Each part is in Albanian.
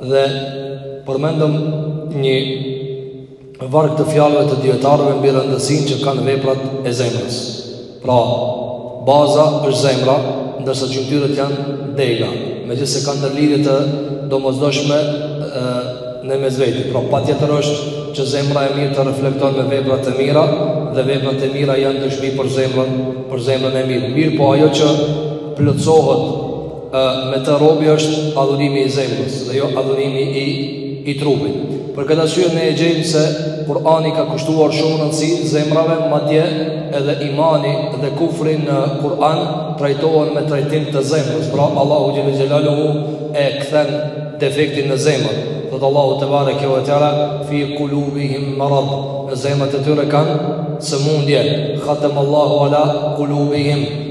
dhe përmendëm një varg të fjalëve të dijetarëve mbi rëndësinë që kanë veprat e zemrës. Pra, baza është zemra, ndërsa gjymtyrët janë dega, megjithëse kanë ndërlidhje të domosdoshme në mes veti. Pra, patjetër është që zemra e mirë të reflekton me vepra të mira dhe veprat e mira janë dëshmi për zemrën, për zemrën e mirë. Mirëpo ajo që plotësohet me të robi është adhurimi i zemrës dhe jo adhurimi i i trupit. Për këtë arsye ne e gjejmë se Kur'ani ka kushtuar shumë rëndësi zemrave, madje edhe imani dhe kufri në Kur'an trajtohen me trajtim të zemrës. Pra Allahu xhel-le xhelaluhu e kthen defektin në zemër. Thotë Allahu tebareke ue teala fi kulubihim marad. Në zemrat e tyre kanë sëmundje. Khateme Allahu ala kulubihim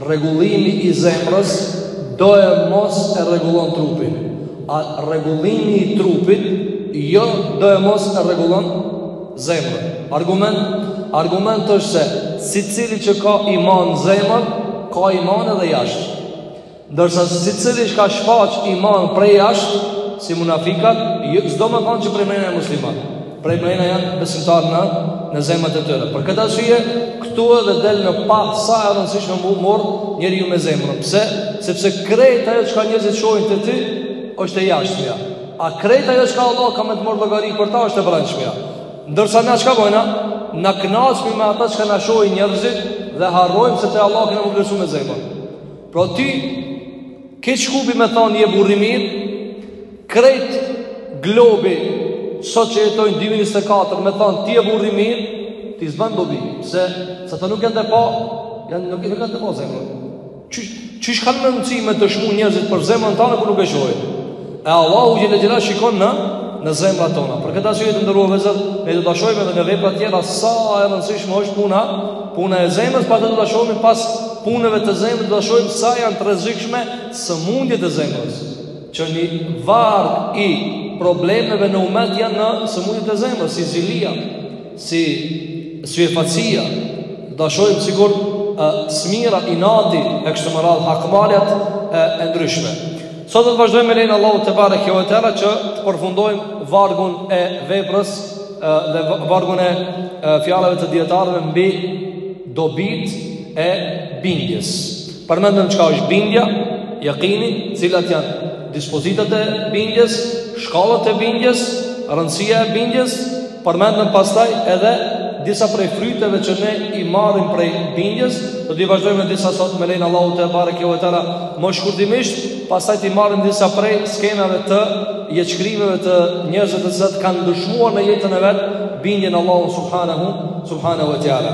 Rregullimi i zemrës domosdo e rregullon trupin, a rregullimi i trupit jo domosdo e rregullon zemrën. Argument, argument është se secili që ka iman n'zemër, ka iman edhe jashtë. Ndërsa secili që ka shfaq iman prej jashtë, si munafikat, jo, s'do me thanë që prej mrena është musliman. Prej mrena janë besimtarë në, në zemrat e tyre. Për këtë arsye, këtu edhe del në pah sa e rëndësishme m'u marrë njeriu me zemrën. Pse? Sepse krejt ajo çka njerëzit shohin te ti, është e jashtmja. A krejt ajo çka Allahu ka me të marrë llogari për ta, është e brendshmja. Ndërsa na çka bojna, na kënaqmi me ata çka na shohin njerëzit dhe harrojmë se te Allahu kena m'u vlerësu me zemrën. Pra ti, krejt Shkupi me thanë je burr' i mirë, krejt globi, sot që jetojnë 2024, me thanë ti je burr' i mirë, ty s'ban dobi, se, se ata nuk janë tu pa, janë, nuk, nuk janë tu pa zemrën. Qysh kanë mundësi me dëshmu njerëzit për zemrën tane, kur nuk e shohin? E Allahu xhel-le xhelaluhu shikon në në zemrat tona. Për këtë arsye të nderuar vëllezër, ne do ta shohim edhe në vepra të tjera sa e rëndësishme është puna, puna e zemrës, pastaj do ta shohim pas punëve të zemrës, do ta shohim sa janë të rrezikshme sëmundjet e zemrës. Që një varg i problemeve në umet janë në sëmundjet e zemrës, si zilia, si dyfaqësia. Do ta shohim sikur smira, inati, e kështu me radhë hakmarrjet e ndryshme. Sot do të vazhdojmë me lejen e Allahut tebareke ue teala që të përfundojmë vargun e veprës dhe vargun e fjalëve të dijetarëve mbi dobitë e bindjes. Përmendëm çka është bindja, jakini, cilat janë dispozitat e bindjes, shkallët e bindjes, rëndësia e bindjes, Përmendëm pastaj edhe disa prej fryteve që ne i marrim prej bindjes, do t'i vazhdojmë me disa sot me lejen e Allahut tebareke ve teala më shkurtimisht, pastaj t'i marrim disa prej skenave të jetëshkrimeve të njerëzve të cilët kanë dëshmuar në jetën e vet bindjen në Allahun subhanahu, subhanahu wa taala.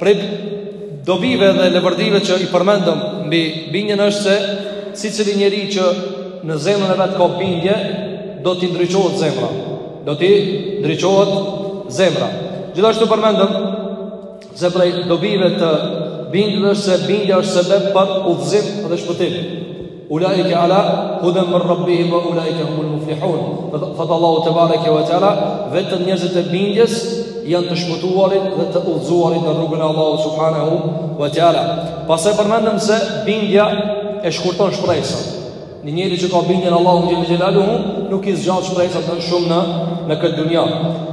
Prej dobive dhe levërdive që i përmendëm mbi bindjen është se secili njeri që në zemrën e vet ka bindje, do t'i ndriçohet zemra. do t'i ndriçohet zemra. Gjithashtu përmendëm se prej dobive të bindjes është se bindja është sebeb për udhëzim dhe shpëtim. Ulaike ala huden min rabbihim ve ulaike humul muflihun. Thotë Allahu tebareke ve teala, vetëm njerëzit e bindjes janë të shpëtuarit dhe të udhëzuarit në rrugën e Allahut subhanahu wa taala. Pastaj përmendëm se bindja e shkurton shpresën. Një njeri që ka bindje në Allahun xhele xhelaluhu nuk i zgjat shpresat shumë në në këtë dunja.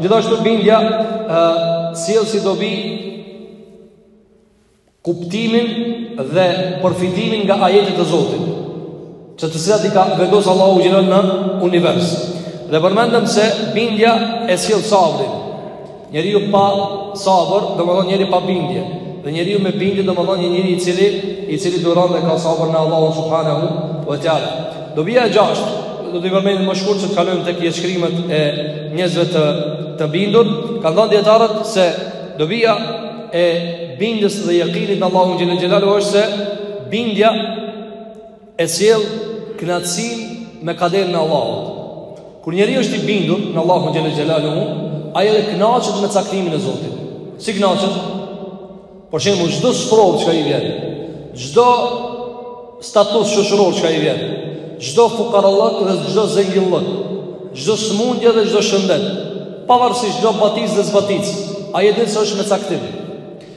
Gjithashtu bindja ë sjell si dobi kuptimin dhe përfitimin nga ajetet e Zotit, që të cilat i ka vendos Allahu xhele në univers. Dhe përmendëm se bindja e sjell sabrin. Njeriu pa sabër, domethënë njeri pa bindje. Dhe njeriu me bindje, domethënë një njeri i cili i cili duron dhe ka sabër në Allahun subhanahu wa taala. Dobia e gjashtë, do t'i përmend më shkurt që të kalojmë tek jetëshkrimet e njerëzve të të bindur, kanë thënë dijetarët se dobia e bindjes dhe jakinit në Allahun xhele xhelaluhu është se bindja e sjell kënaqësinë me kaderin e Allahut. Kur njeriu është i bindur në Allahun xhele xhelaluhu, ai edhe kënaqet me caktimin e Zotit. Si kënaqet? Për shembull, çdo sprovë që i vjen, çdo status shoqëror që i vjen, çdo fukarallëk dhe çdo zengillëk, çdo smundje dhe çdo shëndet, pavarësisht çdo baticë dhe zbaticë, ai e din se është me caktim.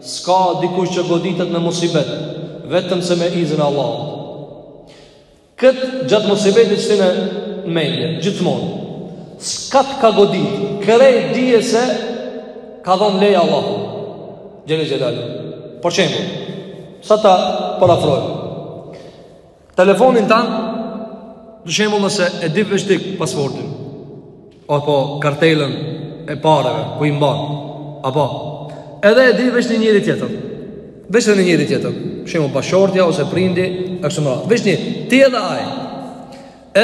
S'ka dikush që goditet me musibet, vetëm se me izin e Allahut. Këtë gjatë musibetit shtine n'mendje, gjithmonë. Çka të ka godit, krejt dije se ka dhonë leje Allahu xhele xhelaluhu. Për shembull, sa ta përafrojmë. Telefonin tan, shembull nëse e di veç ti pasvordin, apo kartelën e pareve, ku i mban, apo, edhe e di veç një njeri tjetër, veç edhe një njeri tjetër, shembull bashkëshortja ose prindi, e kështu me radhë, veç një, ti edhe ai,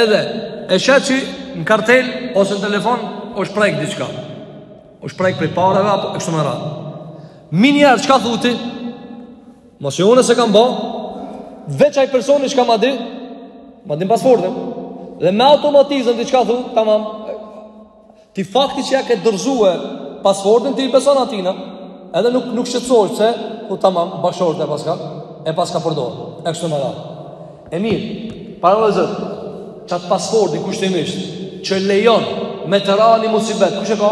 edhe e sheh ti që në kartelë ose në telefon, është prek diçka, është prek prej pareve, apo e kështu me radhë. Menjëherë, çka thu ti? Mos që unë s'e kam ba, veç ai personi që ka ma dhan, ma dhan pasportën, dhe me automatizëm ti çka thu, tamam, ti fakti që ja ke dorzue pasportën, ti i beson atina, edhe nuk, nuk shqetsohesh, pse, thu tamam, bash krejt e paska, e paska përdor, e kështu me radhë. E mirë, pra vllezër, qatë pasportën, kushtimisht, që lejon, me të ra ni musibet, kush e ka?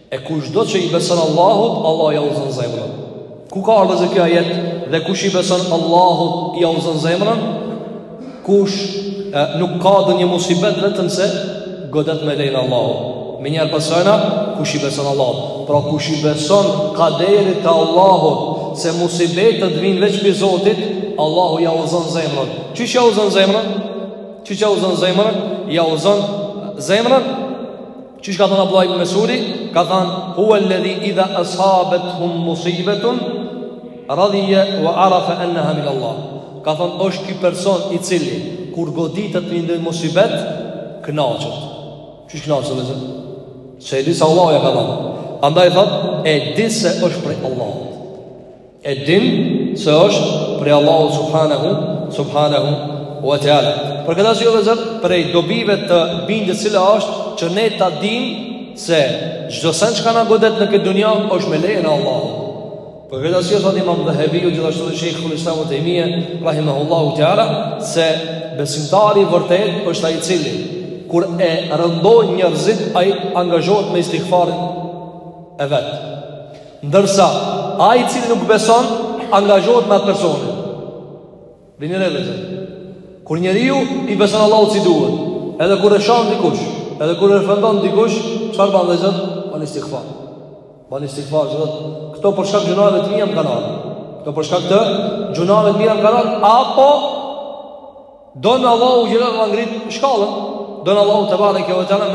E kushdo që i beson Allahut, Allahu ja udhëzon zemrën. Ku ka ardhur ky ajet? Dhe kush i beson Allahut, ja udhëzon zemrën? Kush e, nuk ka ndonjë musibet vetëm se godet me lejen e Allahut. Menjëherë pas asajna, kush i beson Allahut. Pra kush i beson kaderit të Allahut, se musibetët vijnë veç prej Zotit, Allahu ja uzon zemrën. Qysh ja uzon zemrën? Qysh ja uzon zemrën? Ja uzon zemrën Qysh ka thënë Abdullah ibn Mesudi, ka thënë huwa alladhi idha asabathu musibatun radiya wa arafa annaha min Allah. Ka thënë është ky person i cili kur goditet me ndonjë musibet kënaqet. Qysh kënaqet vllezër? Se e di se Allahu ja ka dhënë. Andaj thot e di se është prej Allahut. E din se është prej Allahu subhanahu subhanahu wa taala. Për këtë arsye vllezër prej dobive të bindjes cila është që ne ta dim se çdo sen çka na godet në këtë dunja është me lejen e Allahut. Për këtë arsye thotë Imam Dhehebiu gjithashtu dhe Shejhul Islam Ibn Tejmija rahimahullahu taala se besimtari i vërtet është ai i cili kur e rëndojnë njerëzit ai angazhohet me istighfarin e vet. Ndërsa, ai i cili nuk beson, angazhohet me atë personin. Vini re vllezër. Kur njeriu i beson Allahut si duhet, edhe kur e shan dikush, edhe kur e ofendon dikush, çka bën vllezër? Bën istighfar. Bën istighfar, thot. Këto për shkak gjynave të mia më kanë ardhur. Këto për shkak të gjynave të mia më kanë ardhur apo Don Allahu xhele me ma ngrit shkallën, don Allahu tebareke ve teala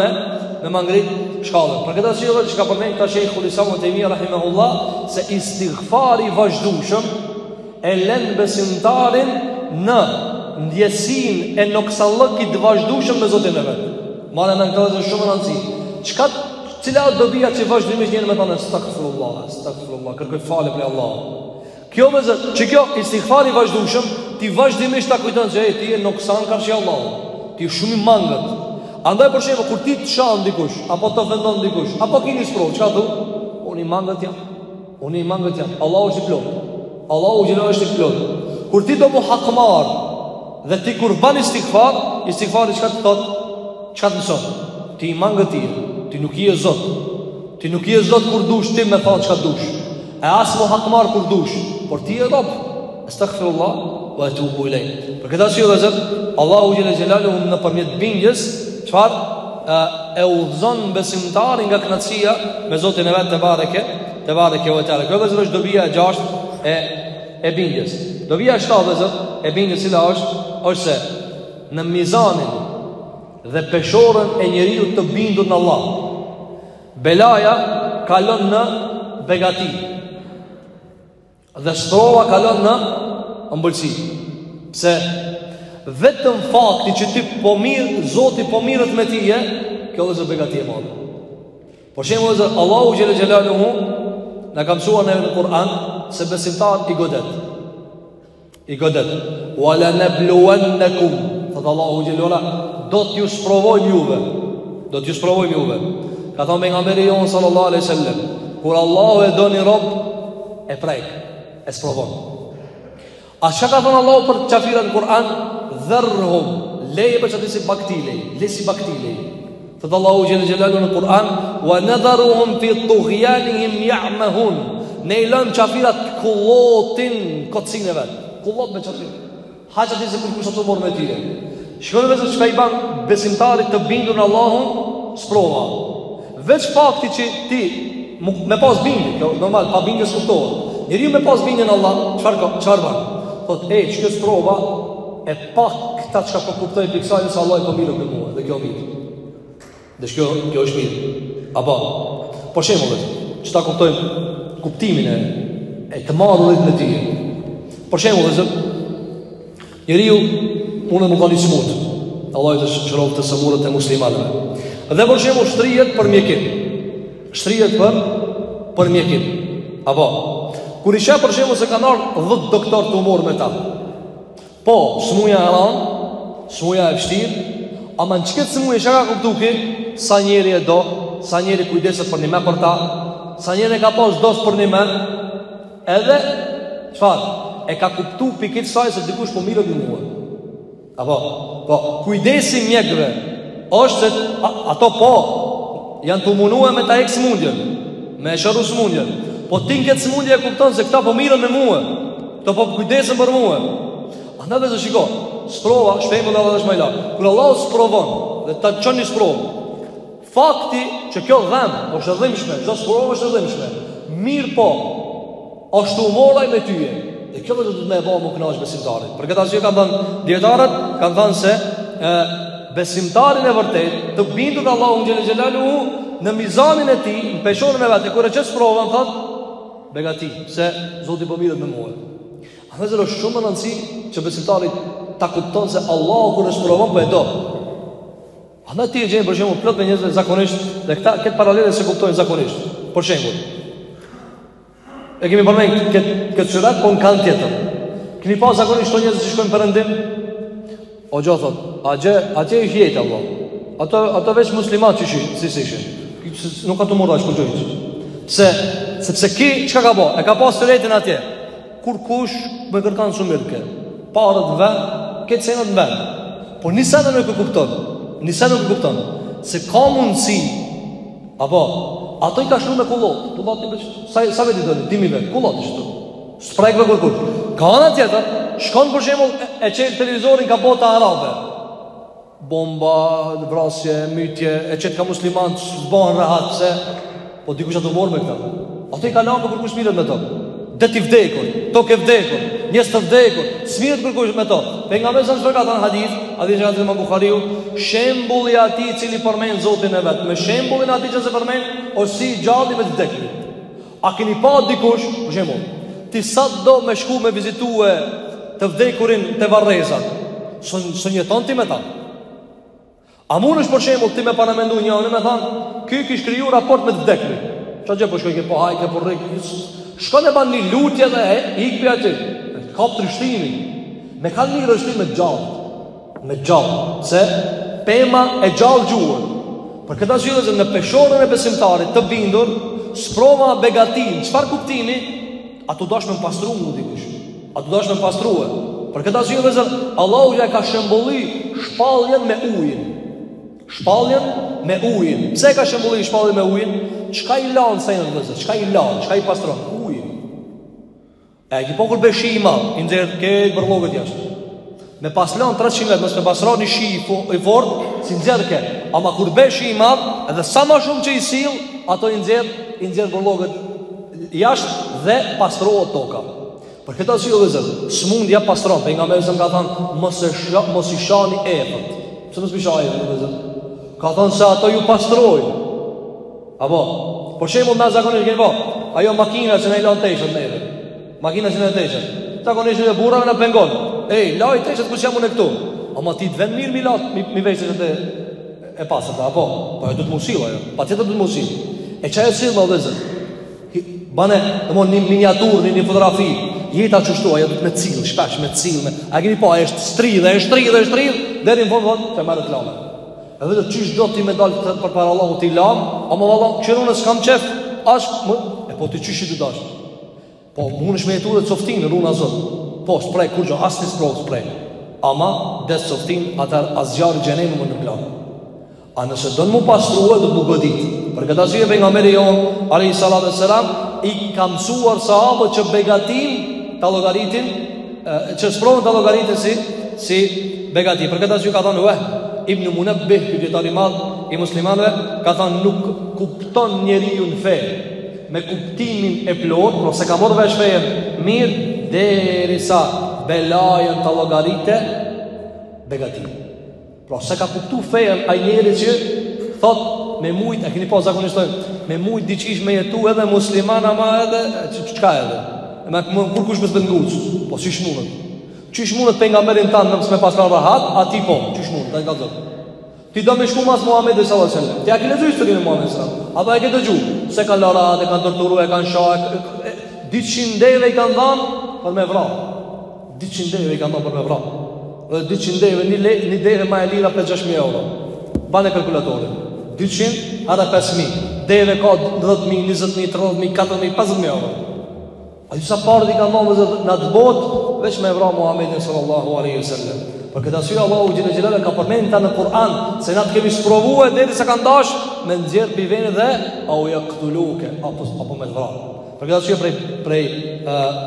me ma ngrit shkallën. Për këtë arsye çka përmend Shejhul Islam Ibn Tejmija rahimahullah se istighfari i vazhdueshëm e lën besimtarin në ndjesin e noksanllëkit vazhdueshëm me Zotin e vet. Merreni me mend këtë vllezër shumë me rëndësi. Çka, cila dobija që vazhdimisht njeri me thënë, estagfirullah, estagfirullah, kërkoj falje prej Allahut. Kjo vllezër, që ky istighfar i vazhdueshëm, ti vazhdimisht ta kujton se ti je noksan karshi Allahut. Ti je shumë i mangët. Andaj për shembull kur ti të shan dikush apo të ofendon dikush, apo ke ni sprov, çka thu? Unë i mangët jam. Unë i mangët jam. Allahu është i plot. Allahu xhele është i plot. Kur ti do mu hakmar dhe ti kur ban istighfar, istighfari çka të thot? Çka të mëson? Ti i mangët je. Ti nuk je Zot. Ti nuk je Zot kur dush ti me than çka dush. E as mu hakmarrë kur dush Por ti je rob Estagfirullah wa etubu ilejh Për këta arsye vëllezër Allahu xhele xhelaluhu nëpërmjet bindjes Çfarë e, e udhëzon besimtarin nga kënaqësia Me zotin e vet tebareke Tebareke ve teala Kjo vëllezër është dobia e gjashtë e, e bindjes Dobia e shtatë vëllezër E bindjes cila është është se Në mizanin Dhe peshoren e njeriut të bindur në Allah Belaja kalon në begati dhe sprova kalon në ëmbëlsi. Pse vetëm fakti që ti po mirr, Zoti po mirret me tyje, kjo është begati e madhe. Për shembull Allahu xhele xhelaluhu Na ka msua në e në Kur'an Se besimtarët i godet I godet. Wa la nabluwannakum. Thotë Allahu xhele do t'ju sprovojmë juve. Do t'ju sprovojmë juve. Ka thënë pejgamberi jonë sallallahu alaihi wasallam, kur Allahu e do ni rob e prek, e sprovon. A çka ka thënë Allahu për qafirat në Kur'an? Dharhum, lej be qaty si bagti lej, lej si bagti lej. Thotë Allahu xhele xhelaluhu në Kur'an Wa nëdharuhum fi tughjanihim ja'mahun Ne i lëmë qafirat kullotin n'kotësinë e vet Kullot be qafir Haqët i se kurkush s'do merret me tyje Shiko vëllezër çka i ban besimtarit të bindur në Allahun Sprova Veç fakti që ti Me pas bindje, kjo normal, pa bindje s'kuptohet Njeri me pas bindje në Allah Çfarë ka, çfarë ban Thotë, e, qekjo sprova Pak këta çka po kuptoj prej kësaj se Allahi po mirret me mua dhe kjo mirë. Dhe kjo kjo është mirë. Apo për shembull, që ta kuptojmë kuptimin e e të marrurit të tij. Për shembull, vëllezër njeriu mun me kanë i smut. Allahi i shëroftë të sëmurët e muslimanëve. Dhe për shembull shtrihet për mjekim. Shtrihet për për mjekim. Apo kur i sheh për shembull se kanë ardhur 10 doktor tu u marrë me ta. Po, smuja e ranë, smuja e vështirë, ama në qët smujë çka ka kuptu ky, sa njeri e do, sa njeri kujdeset përnime për ta, sa njeri e ka pas dost përnime, edhe, çfarë, e ka kuptu prej kësaj se dikush po mirret me mue. Apo, po, kujdesi i mjekve, është se, a, ato po, janë tu u munue me ta hek smundjen, me e shëru smundjen, po ti në këtë smundje e kupton se këta po mirren me mue, Këta po kujdesen për mua. Andaj vëllezër shiko, sprova, shpejtë do të më lë. Kur Allahu sprovon dhe ta çon ni sprovë. Fakti që kjo dhemb, është e dhimbshme, çdo sprovë është e dhimbshme. Mirëpo asht tu u marrë me tyje. Dhe kjo vëllezër e ban me u kënaq besimtarin. Për këtë arsye kanë thënë dietarët, kanë thënë se ë besimtarin e vërtetë, të bindur në Allahun xhele xhelaluhu në mizanin e tij, në peshoren e vet, kur e qet sprovën thotë Begati, se Zoti po mirret me mua? Vëllezër, është shumë me rëndësi që besimtari ta kupton se Allahu kur e sprovon po e do. Ama ti gjen për shembull plot prej njerëzve zakonisht dhe këta këtë paralele s'e kuptojnë zakonisht. Për shembull. E kemi përmend këtë, këtë qërat, po në kand tjetër. Kini pa zakonisht këta njerëzit që shkojnë perëndim, O gjo thot, atje, atje i fjetë allo. Ato, ato veç muslimanë që shishë, si si shishë. Nuk ka të murra që kurgjo. Se, sepse ky, çka ka bo? E ka pas të drejtën atje. Kurkush, me kërkanë shumë mirë këtë. Paret në vend, krejt senet në vend. Por një send nuk e kupton. Një send nuk e kupton. Se ka mundësi, apo, ato i ka lëshu me kullot. Kullot i bështë, sa, sa vetë i dhënë, dimi vetë, kullot i shtë. S'i prek me kurgjo. Ka ana tjetër, shkon për shembull e çel televizorin ka bota arabe. Bomba, vrasje, mytje, e çet ka musliman, s'ban rahat se po dikush a tu marr me këta. Ato i ka lanë, kurkush s'mirret me to. Dhe ti vdekur, tokë e vdekur, njerëz të vdekur, s'mirret kurkush me to. Pejgamberi a.s. ka thanë në hadith, hadithi që ka imam Buhariu, shembulli i atij i cili përmend Zotin e vet, me shembullin e atij që s'e përmend, o si i gjalli me të vdekurit. A keni pa dikush, për shembull, ti sa do me shku me vizitue të vdekurin të varrezat, së, së një thonë ti me ta. A mund është, për shembull, ti me paramendu njëni me thanë, ky i kish kriju raport me të vdekurit. Ça gje, po shkoj, ke po hajke, po rrike, shkon e ban një lutje dhe e, ik pi aty, të kap trishtimi, me kanë rrish ti, me të gjallë. Me gjallë, se pema e gjallë gjuhën. Për këtë arsye vëllezër në peshorën e besimtarit të bindur, sprova begati, çfarë kuptimi? A tu dashtë me m'pastru mu dikush? A tu dashtë me m'pastrue? Për këtë arsye vëllezër Allahu e ka shembëlly shpalljen me ujin. Shpalljen me ujin. Pse e ka shembëlly shpalljen me ujin? Çka i lan senet vëllezër? Çka i lan? Çka i pastron? Uji. E a ki pa kur bje shi i madh, i nxjerr krejt bërlloget jashtë. Me pas lënë 300 vetë, mos me pastru një shi i, i fort, s'i nxjerr krejt. Ama kur bje shi i madh, edhe sa më shumë që i sill, ato i nxjerr, i nxjerr bërlloget jashtë dhe pastrohet toka. Për këtë arsye vëllezër, smundja pastron, pejgamberi a.s. ka thënë, mos e shlo, mos i shani ethet. Pse mos i shani ethet, vëllezër? Ka thënë se ato ju pastrojnë. Apo, për shembull na zakonisht kemi pa, ajo makina që na i lan teshat neve. Makina që na lan teshat. Zakonisht edhe zhurma na pengon. Ej, laji teshat kur s'jam unë këtu. Ama ty të vjen mirë mi la, mi, mi veshë të pastërta apo. Po e do me t'sjell ajo. Patjetër do me t'sjell. E çaj e sill vëllezër. Bane, në mend një miniaturë, një, një fotografi. Jeta qështu, ajo me t'sjellë, shpesh me t'sjellë me... A keni pa, e shtrydh, e shtrydh, e shtrydh deri në fund, fund, të marë të E vetë qysh do ti me dal ti përpara Allahut i lam, o more vlla, çiron as kam çef, asnjë po ti qysh të dush. Po munesh me t'u të coftin runa zot. Po s'pret kurgjo asni sprovë s'pret. Ama edhe coftin ata zjarr xhehenemi më në plan. A nëse don me u pastru do me u godit. Për këtë arsye pejgamberi jon alayhi salatu sallam i ka mësuar sahabët që begati ta llogaritin që sprovën ta llogaritin si, si begati. Për këta që ka thonë, Vehb ibn Munebbih, që dijetari i madh i muslimanve, ka thonë, nuk kupton njeriu në fe, me kuptimin e plotë, pra s'e ka marrë vesh fejën, mirë, derisa belanë ta llogaritë, begati. Pra s'e ka kuptu fejën ai njeri që thot me mujt, e keni pa zakonisht thojnë me mujt diqysh me jetu edhe musliman ama edhe ç ç çka edhe. E me mu kurkush me s'më nguc, po qysh munet. Qysh munet pejgamberin tanë mos me pas lanë rahat, a ty po, qysh munet, ta ka Zot. Ti do me shku mas Muhammedit salallahu alejhi selam Ti a ke lexu historin e Muhammedit salallahu Apo e ke dëgju S'e kanë lanë rahat, e kanë torturu, e kanë sha Dyqind deve i kanë dhanë Për me vra 200 deve i kanë dhanë për me vra Dhe 200 deve një, le, një deve ma e lirë për 6.000 euro Bane kalkulatorin 200 herë 5.000 Deve ka 10.000, 20.000, 30.000, 40.000, 50.000 euro Aj sa paret i kanë dhanë në atë botë Veç me e vra Muhammedin sallallahu aleyhi sallam Për këtë arsye Allahu xhele xhelaluhu Ka përmen edhe në Kur'an Se na të kemi sprovu derisa kanë dash Me nxjerr prej venit dhe Au jaktuluke Apo, apo me të vra Për këtë arsye prej, prej uh,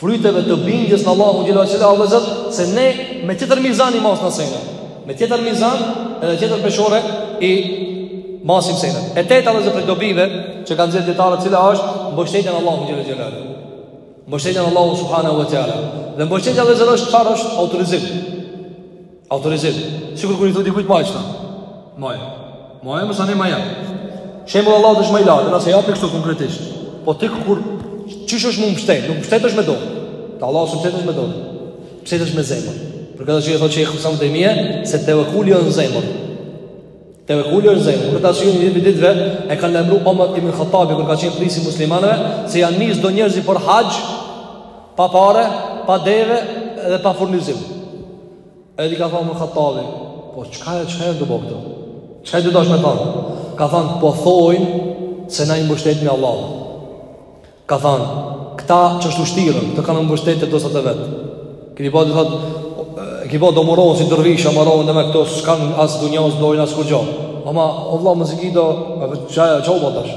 fryteve të bindjes në Allahun xhelalu xhelalu vllazën se ne me tjetër mizan i masim senet. Me tjetër mizan edhe tjetër peshore i masim senet. E teta vllazën prej dobive që kanë nxjerrë dijetarët cila është mbështetja në Allahun xhelalu xhelalu. Mbështetja në Allahun subhanahu wa taala. Dhe mbështetja vllazën është çfarë është autorizim. Autorizim. Sikur kur i thotë dikujt majë çfarë? Majë. Majë më sani majë. Shembull Allahut është ma i lartë, nëse ja kështu konkretisht. Po ti kur qysh është me u mbështet, nuk mbështetesh me dorë. Te Allahu s'u mbështetesh me dorë. Mbështetesh me zemër. Për këtë që i thotë Shejhul Islam Tejmije, se tevekuli është zemër. Tevekuli është zemër. Prej tash një ditë ditëve, e kanë lajmëruar Omar ibn Khattabi kur ka qenë prijësi muslimanëve, se janë nis do njerëz për haxh, pa pare, pa deve dhe pa furnizim. Edhe ka thonë ibn Khattabi, po çka e çka janë tu bo këta? Çka do tash me thonë? Ka thonë po thojnë se na i mbështetemi Allahut. Ka thonë, këta që është ushtirën, të kanë mbështet të dosat e vetë. Ki po të thotë, ki po do mbarohen si dërvisha, mbarohen demek këta, s'kanë as dunja, as dojnë, as kurgjo. Ama, o vlla, me i kqyr ato, çka u bo tash?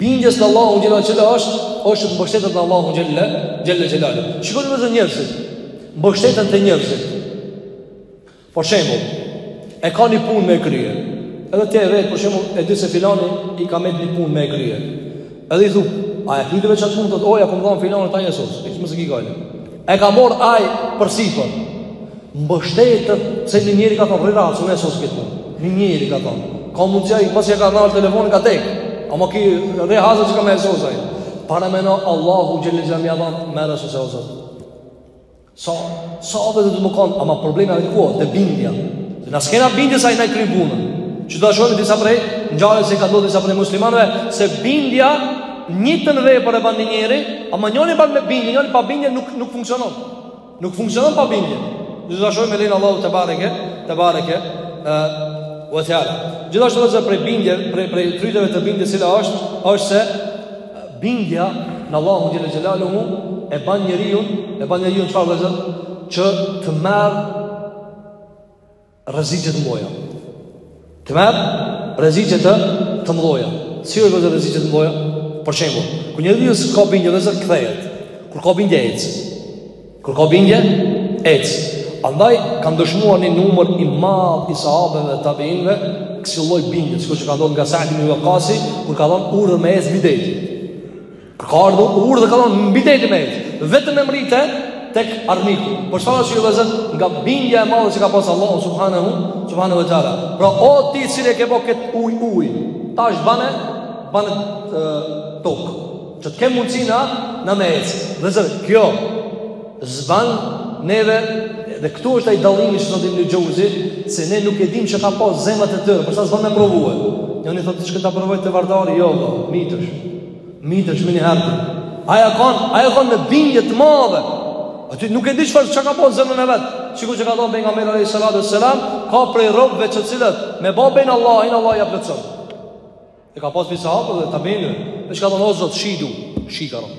Bindjes në Allahun xhele xhelaluhu është është të mbështetet në Allahun xhele xhelaluhu. Shikoni vëllezër njerëzit. Mbështeten te njerëzit. Për shembull, e ka një punë me krye. Edhe ti e vet për shembull e di se filani i ka met një punë me krye. Edhe i thu, a e kryve çat punë? Thotë o, ja kom dhan filanit ta sos. Hiç mos e ki gajle. E ka morë ai përsipër. Mbështetet se një njeri ka thonë rri rahat, se e sos këtë punë. Një njeri ka thonë. Ka mundësi ai pasi e ka nalë telefonin ka dek. Ama ti rri rahat që ka me sos ai. Paramendo Allahut xhele xhele m'ja dhanë, merre sose o Zot. Sa, sa rahat do të m'kanë, ama problemi është ku, te bindja. Dhe ne s'kena bindje sa i nëjë tribunën. Që do ta shohim disa prej ngjarjeve se i ka ndodh disa prej muslimanëve, se bindja Njëjtën vepër e bën dy njeri, ama njëri bën me bindje, njëri pa bindje nuk nuk funksionon. Nuk funksionon pa bindje. Ne do ta shohim me lejen e Allahut tebareke, tebareke wa ta'ala. Gjithashtu edhe prej bindje, prej fryteve të bindjes cila është, është se bindja në Allahun xhele xhelaluhu e bën njeriun, e bën njeriun çfarë vëllezër që të marr Rreziqe të mëdha. Të merr rreziqe të të mëdha. Si është vëllezër rreziqe të mëdha? Për shembull, kur një njeri s'ka bindje vëllezër kthehet. Kur ka bindje ec. Kur ka bindje ec. Andaj kanë dëshmuar një numër i madh i sahabeve dhe tabiinëve kësaj lloj bindje, sikur që ka ndodh nga Sa'd ibn Waqasi, kur ka dhanë urdhër me ec mbi Ka ardhur urdhër ka thonë mbi det me ecë. Vetëm me mrri te, tek armiku. Por çfarë është vëllezër nga bindja e madhe që ka pas Allahu subhanahu subhanahu wa taala. Pra o ti i cili e ke bë kët uj uj. Tash bane bane tokë. Që të kem mundësi na na me ecë. Vëllezër kjo s'ban neve dhe këtu është ai dallimi që thotë Ibn Xheuzi se ne nuk e dimë çka kan pas zemrat e tyre, për ata s'ban me provuar. Njoni thotë çka ta provoj te Vardari, jo, jo, mytesh. Mitë është mini herë Aja kanë, aja kanë me bindje të madhe A ty nuk e di shfarë që ka po në zemën e vetë Qiku që ka thonë për nga mërë a.s. Selam, ka prej robëve që cilët Me ba bejnë Allah, inë Allah i aplëcon E ka pas për sahabë dhe të amenjë E që ka thonë o zotë, shi du, shi ka rëmë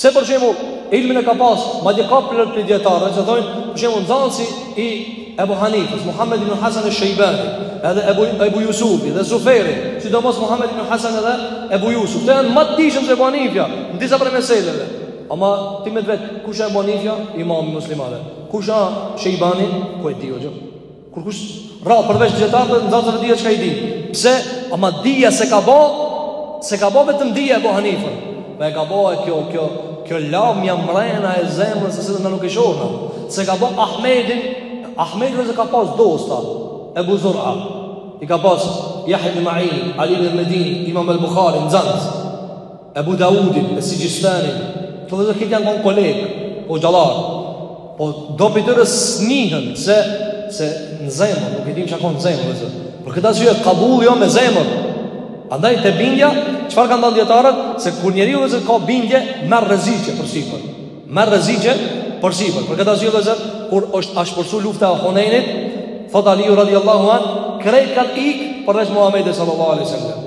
Pse për shembull, ilmin e ka pas, madje ka plot prej dijetarëve që thonë, për shembull, nxënësi i Abu Hanifës, Muhammed ibn Hasan al-Shaybani, edhe Abu Abu Yusuf dhe Zuferi, sidomos Muhammed ibn Hasan edhe Abu Yusuf. Këto janë më të dijshëm se Abu Hanifja, në disa prej meseleve. Ama ti me vet, kush është Abu Hanifja? Imami i muslimanëve. Kush është Shaybani? Ku e di o Kurkush ra përveç dijetarëve të nxënësve të dihet çka i di. Pse? Ama dija s'e ka bë, s'e ka bë vetëm dija Ebu Hanifën. Po e ka bë kjo kjo kjo lamja mrena e zemrës se na nuk e shohna. S'e ka bë Ahmedin, Ahmedi vetë ka pas dosta Ebu Zur'a. I ka pas Yahya ibn Ma'in, Ali ibn Medin, Imam al-Bukhari, nxënës. Ebu Daudin, es-Sixhistanin, të gjithë këta janë konë kolegë, hoxhallarë, po do prej tyre s'njihen, se, se në zemër, nuk e dim ça konë në zemër, vëllezër. Për këtë arsye, kabul jo me zemër. Andaj të bindja, çfarë kanë thonë dijetarët, se kur njeriu vëllezër ka bindje, merr rreziqe përsipër. Merr rreziqe përsipër. Për këtë arsye, vëllezër, kur është ashpërsu lufta e Hunejnit, thot Aliu radiallahu an, krejt kanë ikë përveç Muhammedit sallallahu aleyhi wa sallam.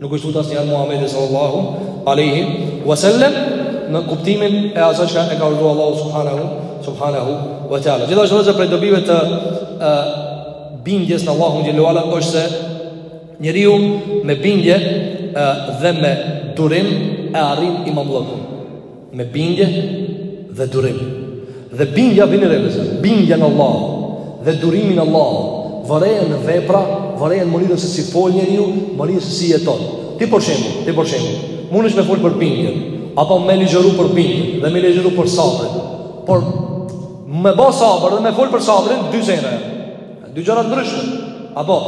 Nuk është tut asnjanë Muhammedi sallallahu aleyhi wa sallam në kuptimin e asaj që e ka urdhëru Allahu subhanahu, subhanahu wa ta'ala. Gjithashtu edhe prej dobive të e, bindjes në Allahun Jelle ue ala është se njeriu me bindje e, dhe me durim e arrin imamllëkun. Me bindje dhe durim. Dhe bindja vini re vëllezër, bindja në Allah dhe durimi n'Allah, vërehen në vepra, vërehen në mënyrën se si fol njeriu, mënyrën se si jeton. Ti për shembull, ti për shembull, mundesh me fol për bindje, apo me ligjëru për bindje, dhe me ligjëru për sabrin, por me ba sabër dhe me fol për sabrin, dy sene, dy gjëra të ndryshme, apo,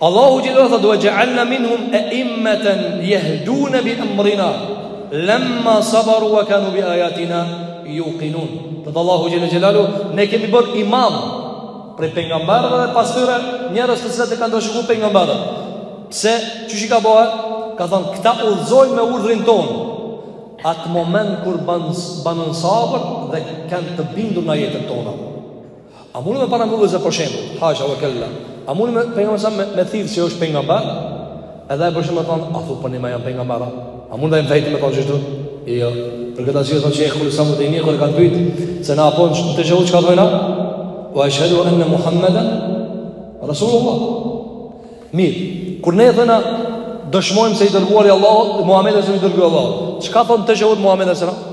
Allahu Jelle ue ala thotë: "Wa ja'alna minhum a'immatan yahduna bi amrina lamma sabaru wa kanu bi ayatina yuqinun." Thotë Allahu Jelle Jelalu, ne kemi bërë imamë prej pejgamberëve dhe pas tyre njerëz të cilët e kanë dëgjuar pejgamberët. Pse qysh i ka bë? Ka thonë, "Këta udhëzojnë me urdhrin ton." Atë moment kur ban banën sabër dhe kanë të bindur në ajetet tona. A mundi me paramendu se për shembull, hasha wa kella. A mundi me pejgamberi sa me, me thirr se është pejgamber? Edhe ai për shembull thon, a thu përnime jam pejgamber? A mundi ai vetë me thon kështu? Jo. Për këtë arsye thon Sheikhul Islam ibn Tejmije kur e kanë pyet se na apo në teshehud çka thojna? Wa ashhadu anna Muhammeden Rasulullah. Mirë, kur ne thojna dëshmojmë se i dërguari i Allahut, Muhamedi është i dërguar i Allahut. Çka thon në teshehud Muhamedi sallallahu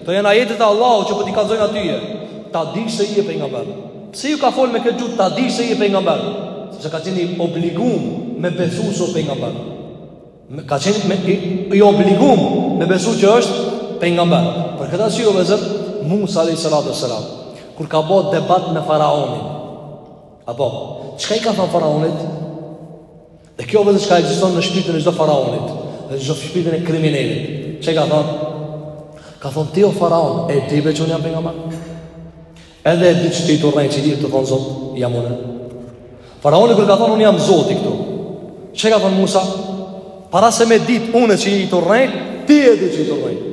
Këto janë ajetet e Allahut që po t'i kallzojna tyje. Ta dish se je pejgamber. Pse i ka fol me këtë gjuhë ta dish se je pejgamber? Sepse ka qenë i obliguar me besu se pejgamber. Me ka qenë me i, i obliguar me besu që është pejgamber. Për këtë arsye vëllezër Musa alayhi salatu wasalam kur ka bërë debat me faraonin. Apo, çka i ka thënë faraonit? Dhe kjo vëllezër çka ekziston në shpirtin e çdo faraonit, në çdo shpirtin e kriminelit. Çe ka thon? Ka thon ti o faraon, e di be që unë jam pejgamber. Edhe e di që ti je tu rrejt që je tu thon Zot, jam unë. Faraoni kur ka thon unë jam Zoti këtu. Ç'i ka thon Musa? Para se me dit unë që je tu rrejt, ti e di që je tu rrejt.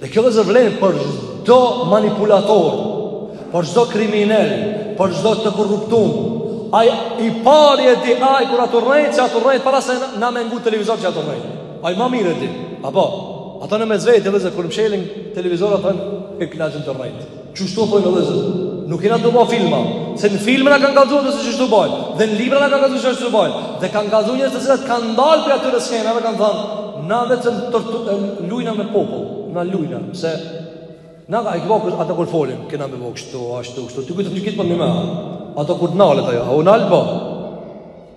Dhe kjo vllezër vlen për çdo manipulator, për çdo kriminel, për çdo të korruptum. Ai i pari e di ai kur a tu rrejt, që a tu rrejt para se na me ngu televizor që a tu rrejt. Ai ma mirë e di. Apo, ata në mes veti vllezër kur mshelin televizor ata kënaqen tu rrejt. Qështu thojnë vllezër, nuk jena tu bo filma, se në filma na kanë kallzu se qështu bojnë, dhe në libra na kanë kallzu qështu bojnë, dhe kanë kallzu njerëz të cilët kanë dalë prej atyre skenave, kanë thënë, na vetëm tërtu, lujna me popull, na lujna, se na ka e këva kështë ato kur folim, kena me bo kështu, ashtu, kështu, ty këtë të një kitë për nime, ato kur të nalet ajo, a u nal po,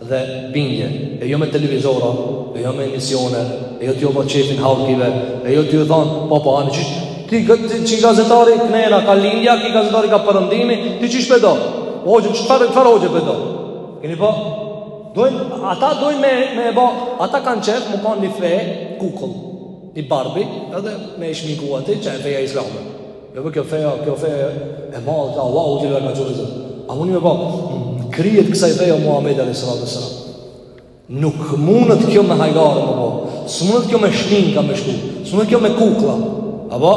dhe bindje, e jo me televizora, e jo me emisione, e jo tu ju bë qejfin halkive, e jo tu ju thonë, po po, anë që ti gëtë që gazetari kënena ka lindja, ky gazetari ka perëndimi, ti qysh po do, hoxhë, çfarë, çfarë hoxhe po do, keni po, dojnë, ata dojnë me, me e bo, ata kanë qejf, me kanë një fe, kukull, një barbi, edhe me e shminku atë, qe feja islame, Jo bre kjo feja, kjo feja e madhe të Allahu të lëve ka qëtë zërë. A mundi me bërë, në krye t'kësaj feje Muhammed a.s. Nuk mundet kjo me hajgare me bërë, s'mundet kjo me shminka me shku, s'mundet kjo me kukulla. Apo,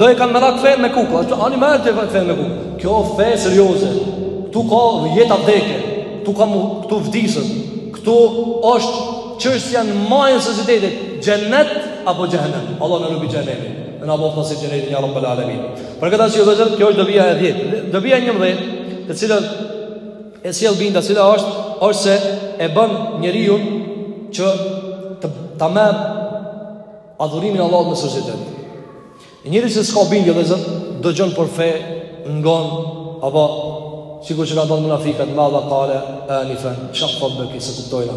do e kanë marrë fenë me kukulla, ani merre ti fenë me kukulla. Kjo fe serioze, ktu ka jetë a vdekje, ktu ka mu, këtu vdiset, këtu është çështja në majë t'seriozitetit, xhenet apo xhehenem, Allahu na rujt xhehenemit. Dhe na bëftë nasip xhenetin ja Rabbel Alemin. Për këtë arsye vllezër, kjo është dobia e dhjetë. Dobia e njëmdhetë, të cilën e sjell bindja, cila është, është se e bën njeriun që ta merr adhurimin e Allahut me seriozitet. Njeri që s'ka bindje vllezër dëgjon për fe ngon apo sikur që kanë thënë munafikat, madha kale anifa, çka po bëki s'e kuptojnë.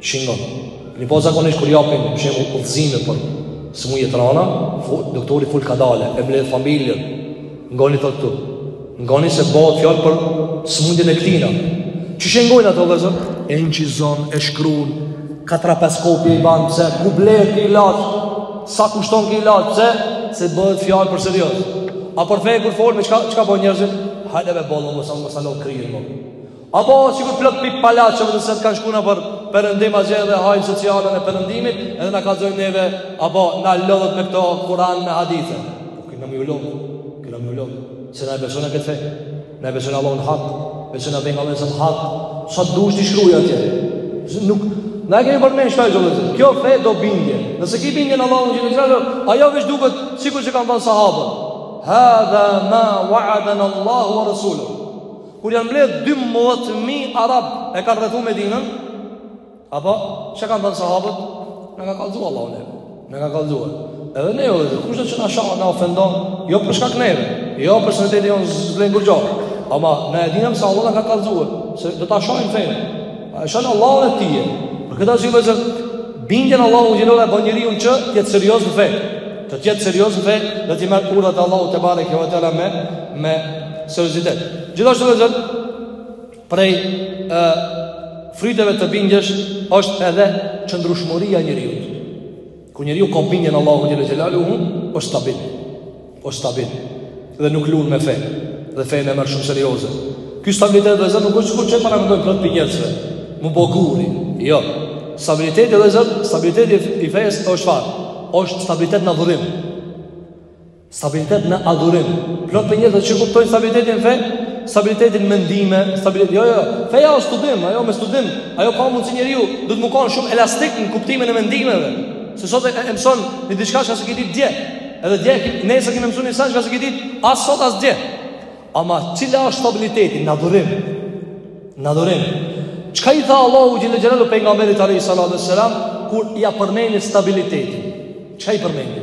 S'e ngon. Një po zakonisht kur japin për shembull udhëzime për sëmuje të rana, doktori fol kadale, e mbledh familjen. Ngoni thotë këtu. Ngoni se bëhet fjalë për sëmundjen e këtina. Qysh e ngojnë ata vllezër? E inçizon, e shkrun, katër a pesë kopje i ban, pse ku blehet ky ilaç, sa kushton ky ilaç, pse se bëhet fjalë për serioz. A për fe kur fol, me çka, çka bon njerëzit? Hajde be boll, mos na mos na lodh kryin, më. Apo sikur plot pip palaço që s'e kanë shkuar për perëndim asgjë edhe hajnë socialën e perëndimit, edhe na kallzojnë neve a po, na lodhët me këto Kur'an me hadithe. Po kemi më ulon, kemi më ulon. Se na beson këtë fe. Na beson Allahun hak, beson atë Allahun sa hak. Sa dush ti shkruaj atje. Nuk na kemi për mend çfarë gjë. Kjo fe do bindje. Nëse ki bindje në Allahun xh.sh. do të ajo veç duket sikur që kanë thënë sahabët. Hadha ma wa'adana Allahu wa rasuluhu. Kur janë mbledh 12000 arab e kanë rrethu Medinën, a po, çka kanë thënë sahabët? Na ka kallëzu Allahu ne. Na ka kallëzu. Edhe ne jo, kush do të na shohë, na ofendon, jo për shkak neve, jo për shkak të dion zblen gurgjo. Ama na e dinim se Allahu na ka kallëzuar, se do ta shohim fenë. A e shon Allahu e ti. Për këtë arsye vllezër bindja n'Allahun xhele e bën njeriu që të jetë serioz në fe. Të jetë serioz në fe, do të marr urdhat e Allahut tebareke ve teala me me seriozitet. Gjithashtu vllezër, prej e, fryteve të bindjes është edhe qëndrushmëria e njeriut. Kur njeriu ka bindje n'Allahun xhele xhelaluhu, është stabil. është stabil. Dhe nuk lun me fenë. Dhe fenë e merr shumë serioze. Ky stabilitet vllezër nuk është siç e paramendojnë plot prej njerëzve. M'u bo guri. Jo. Stabiliteti vllezër, stabiliteti i fesë është çfarë. është stabilitet në adhurim. Stabilitet në adhurim. Plot prej njerëzve e kuptojnë stabilitetin në fe, stabilitetin në mendime, stabilitet. Jo, jo, jo. Feja është studim, ajo me studim, ajo ka mundësi njeriu mundet me kanë shumë elastik në kuptimin e mendimeve. Se sot e, e mëson ni diçka që s'ke ditë dje. Edhe dje, nesër e mëson ni sen që s'ke ditë as sot as dje. Ama cila është stabiliteti në adhurim? Në adhurim. Çka i tha Allahu xhele xhelaluhu pejgamberit alayhi salatu wasalam kur ia përmendi stabilitetin? Çka i përmendi?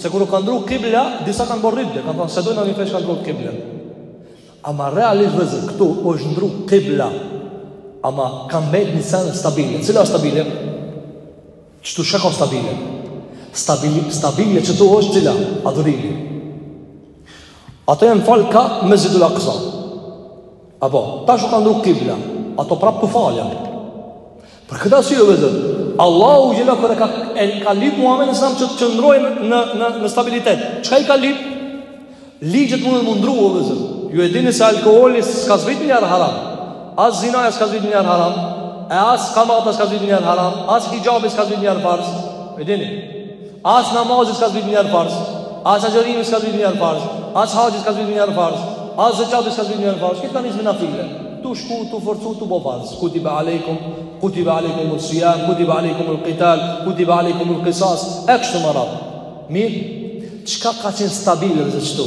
Se kur u ka ndru kibla, disa kanë bërë ridde, kanë thonë, s'e dojmë një fe që ka ndru kible. Ama realisht vllezër, këtu u është ndru kibla, ama ka mbet një sen stabile. Cila është stabile? Qëtu çka o stabile? Stabile, stabile qëtu është cila? Adhurimi. Ata janë falë ka Mesxhidul Aksa. A po, tash u ka ndru kibla, ata prap po falen. Për këtë arsye o vëzër, Allahu xhele kur e ka, e ka lyp Muhammedit alejhi selam që të qëndrojë në, në, në stabilitet. Çka i ka lyp? Ligjet mundet m'u ndru o vëzër. Ju e dini se alkoholi s'ka zbrit njëherë haram. As zinaja s'ka zbrit njëherë haram. E as kamata s'ka zbrit njëherë haram. As hixhabi s'ka zbrit njëherë farz. E dini? As namazi s'ka zbrit njëherë farz, as agjërimi s'ka zbrit njëherë farz, as haxhi s'ka zbrit njëherë farz, as zekati s'ka zbrit njëherë farz. Krejt kanë nisë me nafile. Tu shku, tu forcu, tu bo farz. Kutiba alejkum, kutiba alejkum us-sijam, kutiba alejkum ul kital, kutiba alejkum ul kisas. E kështu me radhë. Mirë, çka ka qenë stabile vllezër qëtu?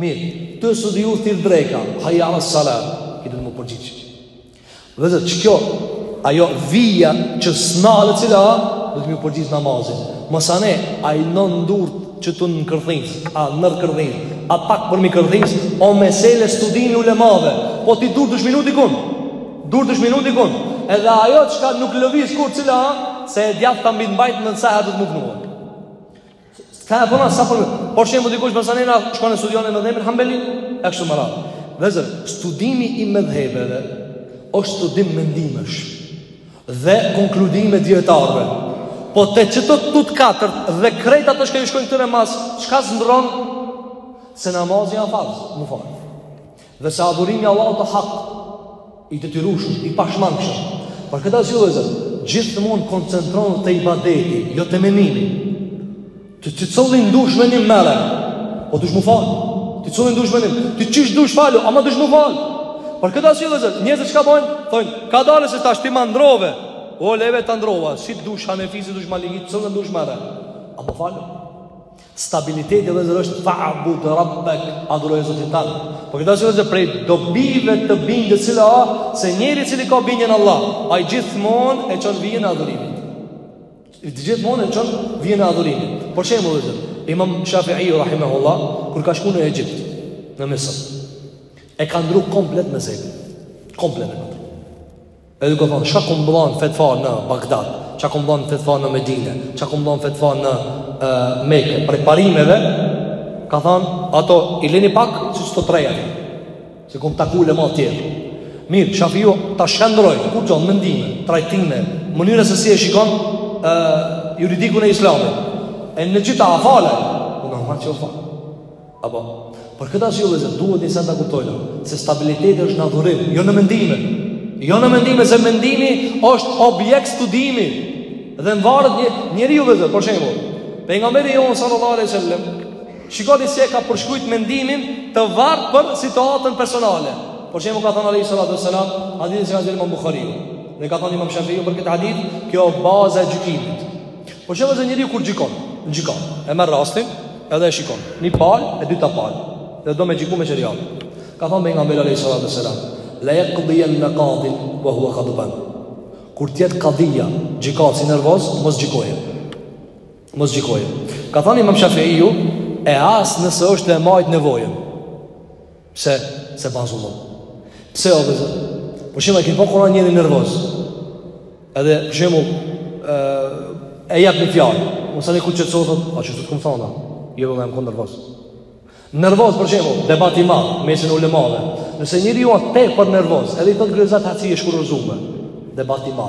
Mirë, tuj studiu u thirr dreka, hayya ala sala, i duhet m'u përgjigj. Vëllezër qikjo, ajo vija që s'nalet cila duhet m'iu përgjigj namazit. Mos anë ai vnon durt qitu në kërthizë, a nën kërthizë, a pak përmi kërthizë, o mesele studimi i ulemave, po ti durt dush m'i vnu ti kun, durt dush m'i vnu ti kun, edhe ajo çka nuk lëviz kurrë cila, se e djathta mbi të majtën sa herë do të më kënuat. Ska e përna, sa për Për shembull dikush përsa nena shkon e studion medhhebin hanbeli, e kështu me radhë. Vëllezër, studimi i medhhebeve është studim mendimesh dhe konkludime dijetarëve. Po te qeto të katërt dhe krejt ato shkojnë shkojnë këtyre mas, çka s'ndrron se namazi a farz, m'u falë. Dhe se adhurimi Allahut o hak i detyrushëm, i pashmangshëm Për këtë arsye vëllezër Gjithmonë koncentronu te ibadeti Jo te menimi Ti cillin dush menim merre O po dush mu falë Ti cillin dush menim merre Ti qysh dush falu, ama dush mu falë Për këtë arsye vëllezër Njerëzit çka bojnë, thojnë Kadalë se tash ti ma ndrove O leve ta ndrova Si të dush hanefi si të dush maliki Cillin dush merre Ama falu Stabiliteti vëllezër është fa'bud rabbak, adhuroje Zotin tënd. Për këtë arsye vëllezër prej dobive të bindjes cila, se njeri i cili ka bindje n'Allah, ai gjithmonë e çon vijën e adhurimit. Ai gjithmonë e çon vijën e adhurimit. Për shembull, vëllezër, Imam Shafi'i rahimahullah kur ka shku në Egjipt, në Misër, e ka ndru komplet medhhebin. Komplet. Ai duke thënë, Çka kum dhënë fetva në Bagdad, çka kum dhënë fetva në Medinë, çka kum dhënë fetva në Mekë, prej parimeve, ka thënë, ato i lini pak siç të treja. Se kum taku ulema tjerë. Mirë, Shafiu tash ndrroi kupton mendime, trajtime, mënyrën se si e shikon e juridikun e Islamit. E në gjitha afalet, unë më çfarë Apo. Për këtë arsye vëllezër duhet një sen ta kuptojmë se stabiliteti është në adhurim, jo në mendime. Jo në mendime se mendimi është objekt studimi dhe mvaret një njeriu vëllezër, për shembull. Pejgamberi jonë sallallahu alaihi wasallam shikoni si e ka përshkruajt mendimin të vartë për situatën personale. Për shembull ka thënë alejhi salatu wasallam, hadithin si e ka nxjerrë Imam Buhariu. Dhe ka thënë Imam Shafiu për këtë hadith, kjo është baza e gjykimit. Për shembull vëllezër njeri kur gjykon Në gjykon E merr rastin Edhe e shikon Një palë E dyta palë Dhe do me gjyku me qëri alë Ka thonë Pejgamberi alejhi salatu ve selam La jakdijenne kadin Ve huve gadban Kur t'jetë kadija Gjykatësi nervoz Mos gjykojë Mos gjykojë Ka thonë Imam Shafiu E as nëse është tu e majtë nevojën Pse? Se pa zullum. Pse o vëllezër? Për shembull e ki po kur a njeri nervoz. Edhe për shembull e jep një fjallë. Më sa një ku që të sotët, a që të t'i kam thonë? Jo veç jam konë nervoz. Nervoz për shembull, debati në mesin e ulemave. Nëse njeriu atë tek po nervoz, edhe i thotë grues hajt ti je e shkurorëzume. Debati ma.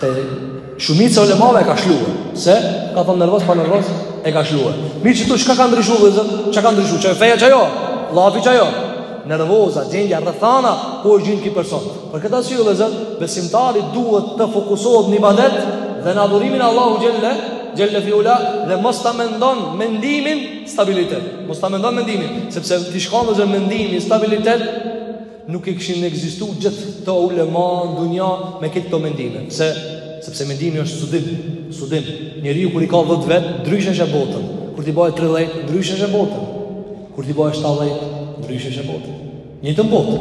Te shumica ulemave e ka shluar. Se ka thon nervoz pa nervoz e ka shluar. Mi që tu çka ka ndryshu vëllezër? Çka ka ndryshu? Qe feja qajo? Llafi qajo? Nervoza, gjendja rrethana po e gjin ky person. Për këtë arsye vëllezër, besimtari duhet të fokusohet në ibadet dhe në adhurimin e Allahu xhelle xhelaluhu dhe mos ta mendon mendimin stabilitet. Mos ta mendon mendimin, sepse po t'ish kanë vëllezër mendimin stabilitet nuk i kishin ekzistu gjithë këto ulema në dunja me këtë këto mendime. Pse? Sepse mendimi është studim, studim. Njeriu kur i ka 10 vjet, ndryshe e sheh botën. Kur t'i bajë 30, ndryshe e sheh botën. Kur t'i bajë 70, ndryshe e sheh botën. Njëjtën botë.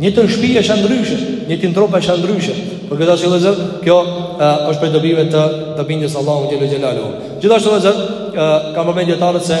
Njëjtën shpi e sheh ndryshe, njëjtin rrobë e sheh ndryshe. Për këtë arsye vëllezër, kjo e, është prej dobive të, të bindjes Allahu xhelle xhelaluhu. Gjithashtu vëllezër, kanë përmend dijetarët se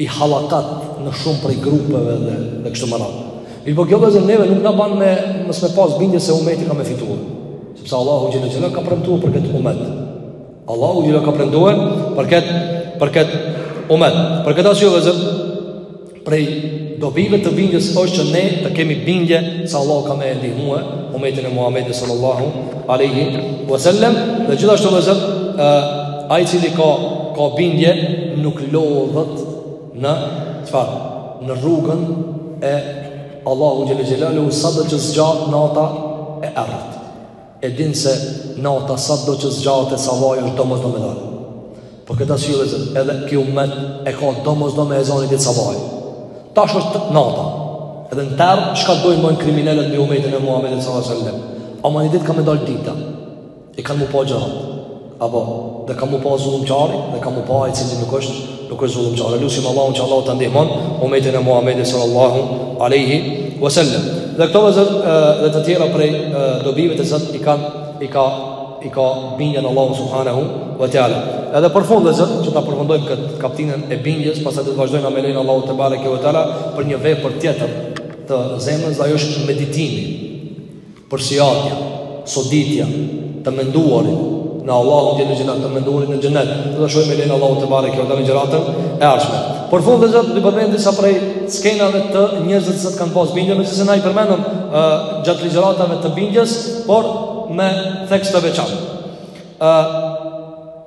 i hallakat në shumë prej grupeve dhe dhe kështu me radhë. Mirëpo kjo vëllezër neve nuk na ban me mos me pas bindje se umeti ka me fitu. Sepse Allahu xhelle xhelle ka premtu për këtë umet. Allahu xhelle ka premtu për këtë, për këtë umet. Për këtë arsye o vëllezër, prej dobive të bindjes është që ne të kemi bindje se Allahu ka me e ndihmue umetin e Muhammedit sallallahu aleyhi wa sallem. Dhe gjithashtu vëllezër, Ai i cili ka ka bindje nuk lodhet në çfarë? Në rrugën e Allahu xhelle xhelaluhu sado që zgjat nata e errët. E din se nata sado që zgjat e sabahi është domosdo me dalë. Për këtë arsye vëllezër edhe ky umet e ka domosdo me e zonë ditë e sabah. Tash është nata. Edhe në terr, çka dojnë bojnë kriminelët mbi umetin e Muhammedit sallallahu sallam. Ama një ditë ka me dalë dita. I kanë m'u pa gjërat. Apo, dhe kanë m'u pa zullumqari, dhe kanë m'u pa ai i cili nuk është, nuk është zullumqari. Lusim Allahun që Allahu ta ndihmon, umetin e Muhammedit sallallahu aleyhi wasallam. Dhe këto vëllezër, dhe të tjera prej dobive vëllezër, i kanë, i ka, i ka bindja në Allahun subhanahu wa ta'ala. Edhe për fund vëllezër, që ta përfundojmë këtë kaptinën e bindjes, pasi do të vazhdojmë me lejen e Allahut tebareke wa ta'ala, për një vepër tjetër të zemrës, dhe ajo është meditimi. Përsiatja, soditja, të menduarit, në Allahun xhelle xhelal të menduarit në xhenet. Do ta shohim me lejen e Allahut tebareke ve teala ligjëratën e ardhshme. Për fund vëllezër do të përmend disa prej skenave të njerëzve që kanë pas bindje, megjithëse na i përmendëm gjatë ligjëratave të bindjes, por me theks të veçantë.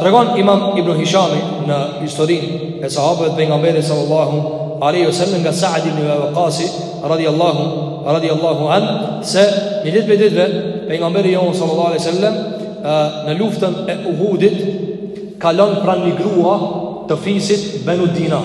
Tregon Imam Ibn Hishami në historinë e sahabëve të pejgamberit sallallahu alaihi wasallam nga Sa'd ibn Abi Waqqas radiyallahu radiyallahu an se një ditë prej ditëve pejgamberi jon sallallahu alaihi wasallam në luftën e Uhudit kalon pranë një grua të fisit Banu Dinar.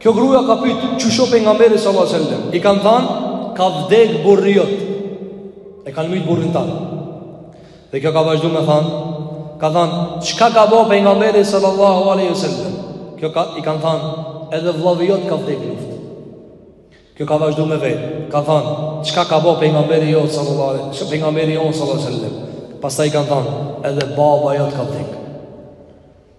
Kjo gruja ka pyet, "Qysh o pejgamberi sallallahu alajhi wasallam?" I kanë thënë, "Ka vdek burri jot." E kanë myt burrin tan. Dhe kjo ka vazhduar me thënë, ka thënë, "Çka ka bë pejgamberi sallallahu alajhi wasallam?" Kjo ka i kanë thënë, "Edhe vëllavi jot ka vdek n'luft." Kjo ka vazhduar me vet, ka thënë, "Çka ka bë pejgamberi jon sallallahu alajhi wasallam?" Pejgamberi jon sallallahu alajhi wasallam. Pastaj i kanë thënë, "Edhe baba jot ka vdek."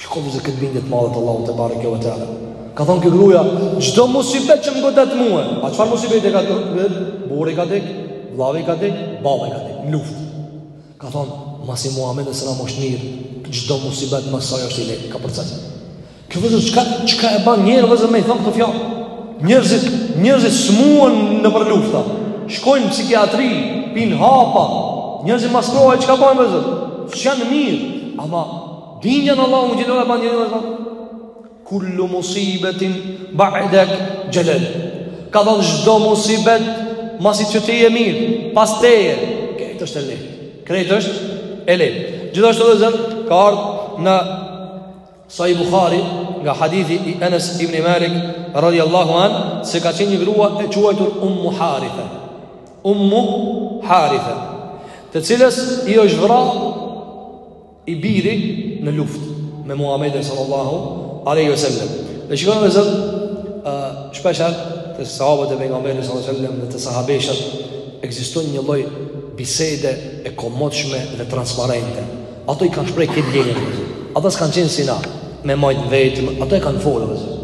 Shiko vllezër këtë bindje të madhe te Allahu tebareke ve teala. Ka thonë kjo gruaja, çdo musibet që më godet mua, a çfarë musibeti ka thënë? Burri ka dek, vllavi ka dek, baba ka dek, n'luftë. Ka thonë, masi Muhamedi sallallahu alaihi wasallam është mirë, çdo musibet mas saj është i lehtë, ka përcaktuar. Kjo vllezër çka çka e bën njerin vllezër me i thon këto fjalë. Njerëzit, njerëzit smuhen nëpër lufta. Shkojnë në psikiatri, pin hapa. Njerëzit masakrohen çka bën vllezër. S'janë mirë, ama Bindja në Allahun u gjelore e ban njerin me thonë Kullu musibetin badeke xhelel Ka thonë çdo musibet Masi që ti je mirë Pas teje Krejt është e le Krejt është e le Gjithashtu vllezër Ka ardhë në Sahih Bukhari Nga hadithi i Enes ibn Malik Radhi Allahu an Se ka qenë një grua e quajtur Ummu Haritha Ummu Haritha Të cilës i është vra i biri në luftë me Muhamedin sallallahu alaihi wasallam. Dhe shikoni vllezër, shpesh te sahabët e pejgamberit sallallahu alaihi wasallam dhe te sahabeshat ekziston një lloj bisede e komotshme dhe transparente. Ato i kanë shpreh këtë gjendje. Ata s'kan qenë si na, me majt n'vete, ato e kanë folur vetë.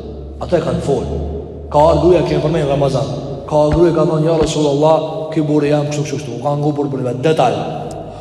Ato e kanë folur. Ka ardh gruja, e kemi përmend n'Ramazan. Ka ardh gruja ka thonë ja Rasulullah, ky burri jem kështu kështu kështu. Ka ngopur për vetë detaj.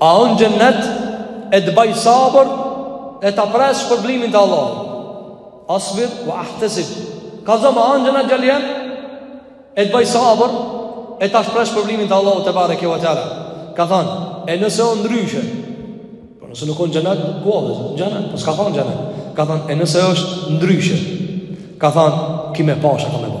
A o n'xhennet e të baj sabër e ta pres shpërblimin te Allahu. Asbir wa ahtesib. Kallzomë a o n'xhennet djali jem e të baj sabër e ta shpres shpërblimin te Allahu tebareke ve teala. Ka thënë, e nëse o ndryshe, po nëse nuk o n'xhennet, ku o xhennet? Po s'ka thënë xhennet. Ka thënë, e nëse është ndryshe, ka thënë, ki me pa çka kam me bë.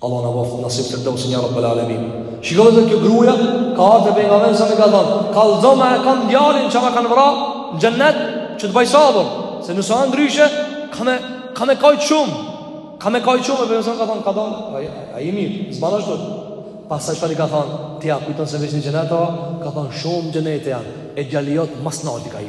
Allah na bëftë nasip Firdeusin ja Rabbel Alemin. Shiko edhe kjo gruja, ka ardh te Pejgamberi salallahu alejhi ve selem ka thonë, kallëzom a e kam djalin që ma kanë vra në xhennet që të baj sabër, se nëse osht ndryshe, kam me, kam me kajtë shumë, kam me kajtë shumë, e Pejgamberi ka thonë, ka thonë, a, a, a je mirë, s'ban ashtu, pastaj ai ka thonë, ti a kujton se veç një xhennet, ka thonë, shumë xhennete janë, e djali jot ma s'nalti ka hi.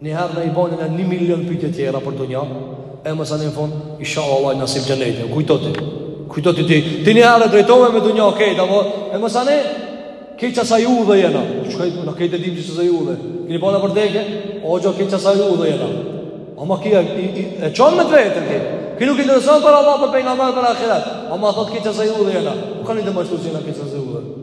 Një herë na i bani na një milion pyetje tjera për dunja, e më sa në fund, inshallah nasib xhenetin, kujto ti, kujto ti ti, ti një herë drejtove me dunja, okej, okay, e më sa në, krejt qasaj udhe jena, që krejt, na krejt e dim që qasaj udhe, kini bana për dekë, o jo krejt qasaj udhe jena, ama ky, i, i, e çon me të vetën ti, ky nuk i intereson për Allah për pejgamber për ahiret, ama thot krejt qasaj udhe jena, u ka një të mështu që jena krejt qasaj udhe,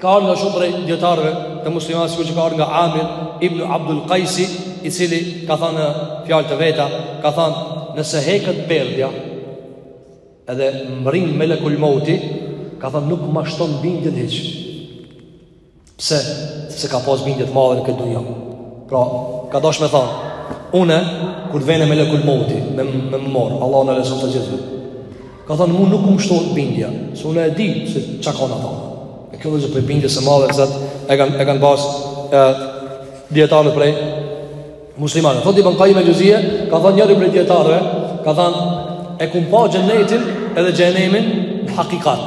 Ka ardhë nga shumë prej dijetarëve të muslimanëve, sikur që ka ardhë nga Amir Ibn Abdul Kajsi, i cili ka thanë në fjalë të veta, ka thanë, nëse heket perdja, edhe mbrrin melekul meuti, ka thanë nuk ma shton bindjen hiç. Pse? Se ka pas bindje t'madhe në këtë dunja. Pra, ka dash me thanë, une, kur vjen melekul meuti, me më morr, Allah në leson të gjithë, Ka thënë mu nuk më shtohet bindja, se unë e di se çka kanë ata. E kjo është prej bindjes së madhe që e kanë e kanë pas dijetarët prej muslimanëve. Thotë Ibn Kajjim el-Xhevzijje, ka thënë njëri prej dijetarëve, ka thënë e kum pa xhenetin edhe xhehenemin në hakikat.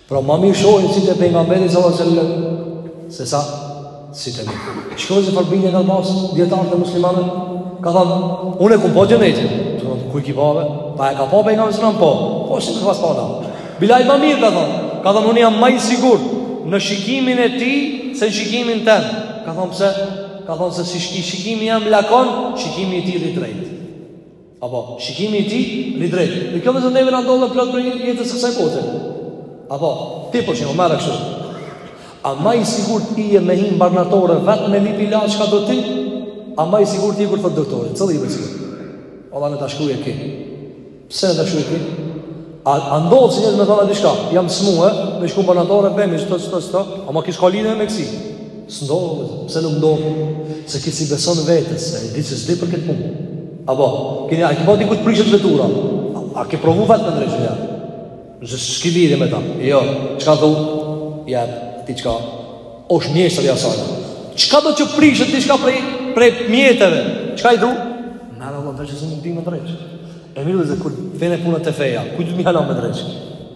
Pra ma mirë shohin sytë e Pejgamberit salallahu alejhi ve selem, se sa sytë e mi. Shikoni se çfarë bindje ka pas dijetarët e muslimanëve, ka thanë, unë e kum pa xhenetin, thonë ku e ki pa be, a e ka pa Pejgamberi alejhi selam, po, po si të pas pa da. Bile ma mirë, ka thanë, ka thanë, unë jam ma i sigurt në shikimin e tij, se në shikimin tem, ka thanë, pse, ka thanë, se si shki, shikimi jem lakon, shikimi i tij i drejtë. Apo, shikimi i tij i drejtë. Dhe kjo vëllezër neve na ndodh plot prej jetës së kësaj bote. Apo, ti po shembull marrë kështu. A më i sigurt ti je me hi n'barnatore vetë me lyp ilaç çka do ti? A më i sigurt ti je kur t'thot doktori, cili më sigurt? Ola në tash ku je ti? Pse tash ku ti? A, a ndodhë si njëtë me thonë diçka Jam smu, e, me shku n'barnatore, bjem qito, qito, qito Ama ky s'ka lidhje me mjekësi S'ndodh, pse nuk ndodh Se ky s'i beson vetes, se e di që s'di për këtë punë Apo, keni apo ti kur të prishet vetura? A, a ke provu vetë me ndreq a? Nëse s'ki lidhje me ta. Jo, çka thu? Ja, ti çka? Osht mjeshtër i asaj. Çka do të prishet diçka prej prej mjeteve? Çka i thu? Na na duhet njeni di me ndreq. E mirë se kur vjen puna te feja, kujt duhet me ia lon me ndreq?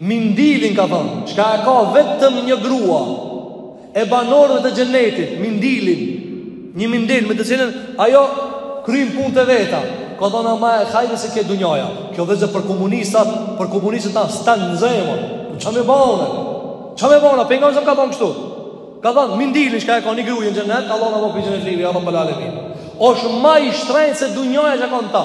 Mindilin ka thënë, çka e ka vetëm një grua e banorëve të xhenetit, mindilin, një mindil me të cilën ajo kryen punët e veta. Ka thënë ma e hajrit se krejt dunjaja. Kjo veçse për komunistat, për komunistët ta ston zemrën. Po çka me bënë. Çka me bënë, Pejgamberi ka thënë kështu. Ka thënë mindilin çka e ka një grua në xhenet, Allahu na bëftë pi xhenetlive, ja Rabbel alemin. Osht më i shtrenjtë se dunjaja çka ka n'ta.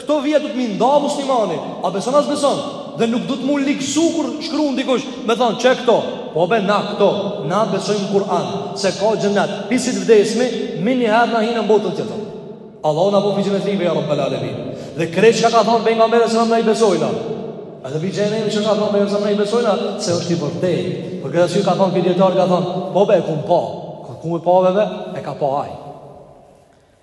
Këtu vjen duhet me u nda muslimani, a beson a s'beson, dhe nuk duhet me u ligështu kur shkrun dikush, me thonë, çka këto, po be na këto, na besojmë Kur'an, se ka xhenet, pasi t'vdesmi, mi njëherë na hinë në botën tjetër. Allahu na bëftë pi xhenetlive, ja Rabbel alemin. Dhe krejt çka ka thonë Pejgamberi, na i besojna. Edhe bindemi çka ka thonë, se na i besojna, se është e vërtetë. Për këtë që ka thonë, ky dijetar ka thonë, po be, ku më pa, ku më pa, e ka pa ai.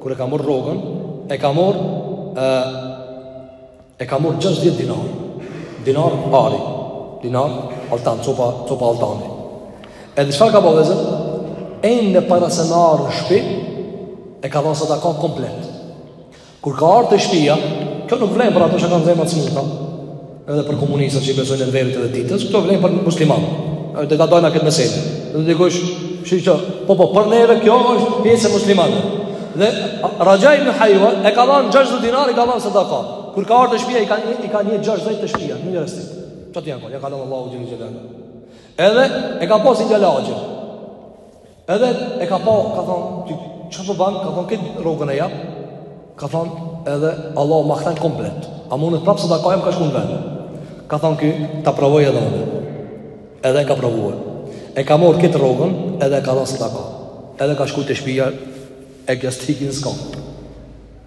Kur e ka marr rrogën, e ka marr, e ka marr 60 dinar. Dinar ari, dinar altan, copa, copa altani. Edhe çfarë ka bë, vëllezër? E në para se me ardhë në shpi E ka dhënë sadaka komplet Kur ka ardhë te shpia Kjo nuk vlenë për ato që kanë zemrat e smuta Edhe për komunistët që s'i besojnë Allahut edhe ditës, këto vlenë për muslimanë. Dhe ta dojnë a këtë meselë. Dhe të dikush, që që, po po, për neve kjo është pjesë e muslimanë. Dhe Raja ibn Hajua e ka dhanë 60 dinari, ka dhanë sadaka. Kur ka ardhë te shpia, i ka gjet, i ka gjet 60 te shpia, nën jastëk. Çka janë konë, ja ka dhanë Allahu xhele xhelaluhu. Edhe e ka pas një n'lagje. Edhe e ka pa, ka thonë, ti çka po ban, ka thonë, këtë rogën e jap, ka thonë, edhe Allah ma kthen komplet. Ama unë prapë sadaka e jap, ka shku në vend. Ka thonë ky, ta provoj edhe unë. Edhe e ka provuar. E ka morë këtë rogën, edhe e ka dhanë sadaka. Edhe ka shku te shpia, e te jastëki s'ka.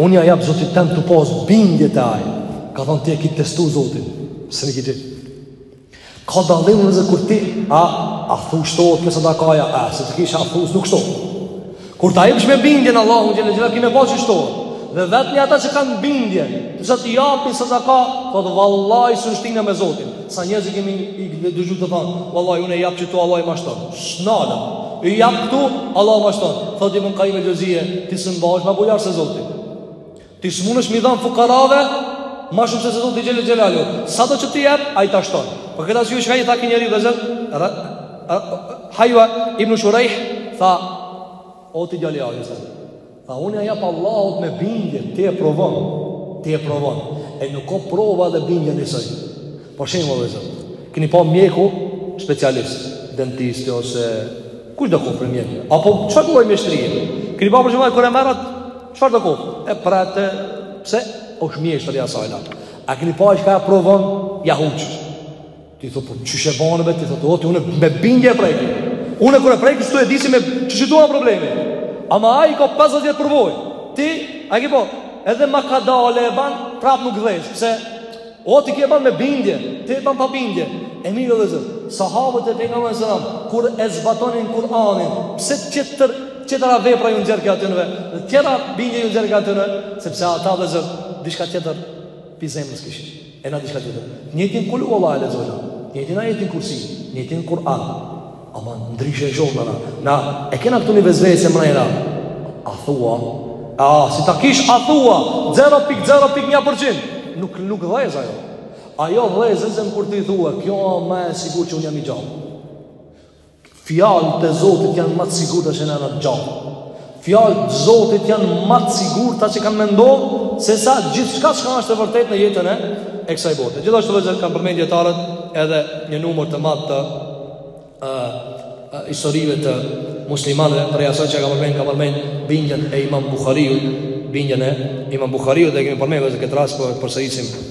Unë ja jap zotit tem tu pas bindje te ai. Ka thonë ti e ki testu zotin. Se e ki dit. Ka dallim, vëllezër, kur ti, a, a thu shtohet kjo sadakaja, a, se ti kishe a thu nuk shtohet. Kur ta ipsh me bindje në Allahun xhele xhelaluhu, ki me pa që shtohet. Dhe vetëm ata që kanë bindje, sa të japin sadaka, thotë vallaj s'un shtina me zotin. Sa njerëz i kemi dëgju tu thonë, "Wallahi unë e jap qetu, Allahu ma shton." Shnala. I jap këtu, Allahu ma shton. Thotë Ibn Qayyim al-Jawziyye, "Ti s'mun bahesh më bujar se Zoti." Ti s'mundesh me i dhan fukarave më shumë se Zoti xhele xhelaluhu. Sa do që ti jep, ai ta shton. Për këtë arsye çka i tha ky njeri, vëllezër, Hajwa Ibn Shurayh tha, "O ti djali i axhës." Tha unë ja jap Allahut me bindje, ti e provon, ti e provon. E nuk ka prova dhe bindje nisoj. Po shembull vëllezër. Keni pa mjeku specialist, dentist ose kushdo koftë prej mjekëve? Apo çfarëdo lloj mjeshtrie? Keni pa për shembull kur e merr atë çfarëdo koftë? E prek pse osht mjeshtër i asajna. A keni pa çka provon ja huq. Ti thot po qysh e bën me ti thot o ti unë me bindje e prek. Unë kur e prek s'u e di si me qysh do problemi. Ama ai ka 50 vjet përvoj. Ti a ke po edhe ma kadale e ban prap nuk dhez pse o ti ky e ban me bindje ti e ban pa bindje e mirë vëllezër sahabët e pejgamberit sallallahu kur e zbatonin Kur'anin pse tjetër tjetra vepra ju nxjerrke atyne dhe tjera bindje ju nxjerrke atyne sepse ata vëllezër diçka tjetër pi zemrës kishin E na diçka tjetër. Të njëjtin kul u Allah e lexojna, të njëjtin ajetin kursi, të njëjtin Kur'an. Ama ndryshe e shohna na. Na e kena këtu një vesvese mrena. A thua? A, si ta kish a thua? 0.01%. Nuk, nuk dhez ajo. Ajo dhez vëllezër kur ti thua, kjo ma e sigurt që unë jam i gjallë. Fjalët e Zotit janë ma të sigurta se na të gjallë. Fjalët e Zotit janë ma të sigurta se kanë mendu se sa gjithçka çka është e vërtetë në jetën e e kësaj bote. Gjithashtu vëllezër kanë përmendë dietarët edhe një numër të madh të ë uh, historive të muslimanëve prej asaj që ka përmend, ka përmend bindjen e Imam Buhariut, bindjen e Imam Buhariut dhe kemi përmend vëllezër këtë rast po përsërisim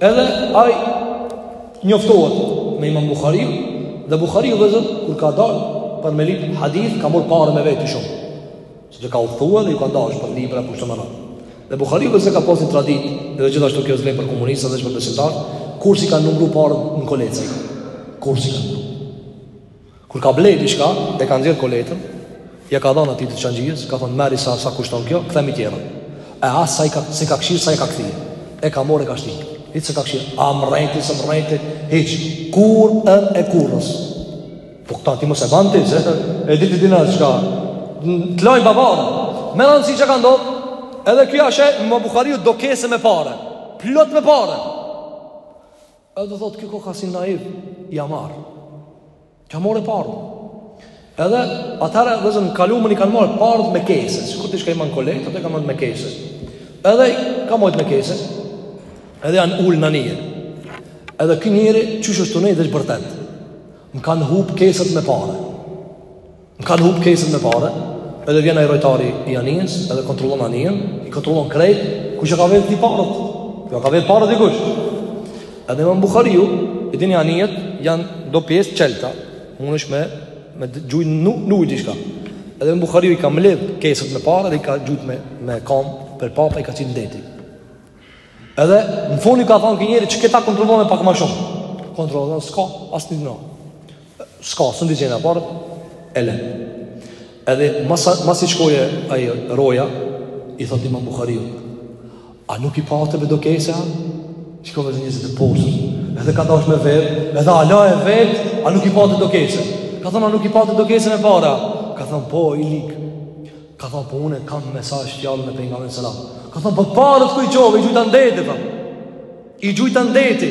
Edhe ai njoftohet me Imam Buhariun dhe Buhariu vëllezër kur ka dal për me lip hadith ka marrë pare me vete shumë. Sepse ka udhëtuar dhe ju ka dashur për libra kushtë më radh. Dhe Buhariu vëllezër ka pas një traditë dhe gjithashtu kjo s'vlen për komunista veç për besimtarë, kurrë s'i ka numru paret në kuletë. Kurrë s'i ka numru. Kur ka ble diçka, e ka nxjerr kuletën, ja ka dhënë atij dyqanxhisë, ka thënë merri sa sa kushton kjo, kthemi tjetrën. E as sa i ka s'i ka kqyr sa i ka kthy. E ka morë e ka shti. Hiç s'e ka kqyr. A më rrejti s'më rrejti, hiç. Kurrë e kurrës. Po këta ti mos e ban ti, se e di ti dinë çka. Të lajnë pa pare. Me rëndësi që ka ndodhë, edhe kjo ja sheh imam Buhariut do kese me pare. Plot me pare. Edhe thotë kjo koka si naiv, ja marr. Kjo more paret. Edhe atëherë vëllezër të kalumën i kanë majt paret me kese, sikur ti çka i man në kuletë, atë ka mo me kese. Edhe ka mojt me kese. Edhe janë ul në anije. Edhe ky njeri çu është tonë dhe është bërtet. Më kanë hup kesat me pare. M'kanë hup kesët me pare, edhe vjen ai rojtari i anijes, edhe kontrollon anijen, i kontrollon krejt, kush e ka vjedh ti paret? Ja jo, ka vjedh paret dikush. Edhe Imam Buhariu, e dini anijet janë do pjesë çelta, mundesh me me gjuj nuk nuk diçka. Edhe Imam Buhariu i ka mbledh kesët me pare, i ka gjujt me me kam përmbrapa i ka qenë deti. Edhe në fund i ka thonë ky njeri këta kontrollone pak ma shumë. Kontrollon s'ka asnjë gjë. S'ka, s'un t'i gjen paret, e le. Edhe masi, masi shkoi ai roja, i thot imam Buhariut, a nuk i pate me do kese a? Shikoni vllezër njerëzit e poshtër, edhe ka dash me vjedh, edhe hala e vet, a nuk i pate do kese? Ka thonë, a nuk i pate do kese me para? Ka thonë, po, i likë. Ka thonë, po, unë kam mesazh fjalën e Pejgamberit alejhi selam. Ka thonë, po, paret ku i çove, i gjujta n'deti, thotë. I gjujta n'deti.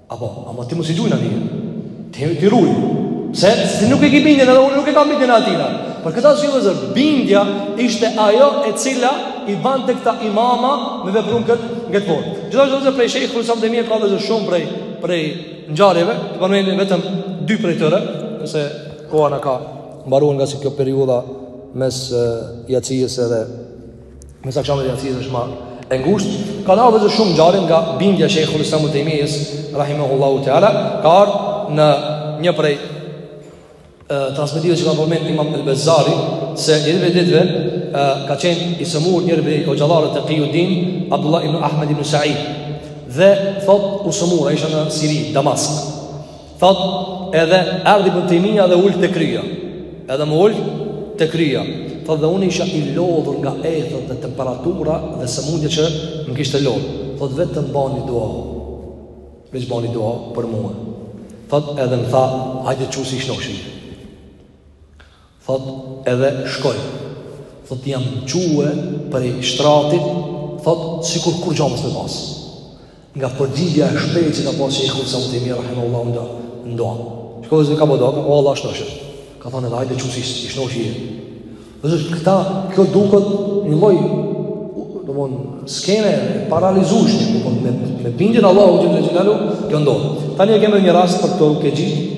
Apo, ama ti mos i gjuj n'deti. Ti t'i ruaj. Pse? Se nuk e ke bindjen edhe unë nuk e kam bindjen atina. Për këtë arsye vllezër, bindja ishte ajo e cila i bante këta imama me vepru kët këtë punë. Gjithashtu edhe prej Shejhul Islam Ibn Tejmije ka vllezër shumë prej prej ngjarjeve, të përmendim vetëm dy prej tyre, ngase koha na ka mbaruar ngase kjo periudha mes jacisë edhe Mes akshamit e jacisë është ma e ngusht, kanë ardhë edhe shumë ngjarje nga bindja e Shejhul Islam Ibn Tejmijes, rahimahullahu teala, ka ardhë në një prej e, transmetimeve që ka përmend imam El Bezari, se një prej ditëve e, ka qenë i sëmurë një prej hoxhallarëve Tekijudin, Abdullah ibn Ahmed ibn Sa'id, dhe thot u sëmura, isha në Siri, Damask, Thot edhe erdhi Ibn Tejmija dhe u ul te kryja Edhe m'u ul te kryja Thot dhe unë isha i lodhur nga ethet dhe temperatura dhe sëmundja që më kishte lodhë Thot vetëm ba një dua Veç ba një dua për mua Thot edhe më tha hajde çu se je shnoshë Thotë edhe shkoi Thotë jam çue prej shtratit Thotë sikur kurrgja mos me pas Nga përgjigjja e shpejt që ka pas Shejhul Islam Ibn Tejmije rahimehullah n'dua Shkoi vllezër ka ba dua O Allah shnoshe Ka thonë edhe hajde çu se je shnoshë Vllezër këta kjo duket një lloj domethënë skenë e parealizushme po me, me bindjen n'Allahun azze ve xhel Kjo ndodh Tani e kemi një rast për të ke gjithë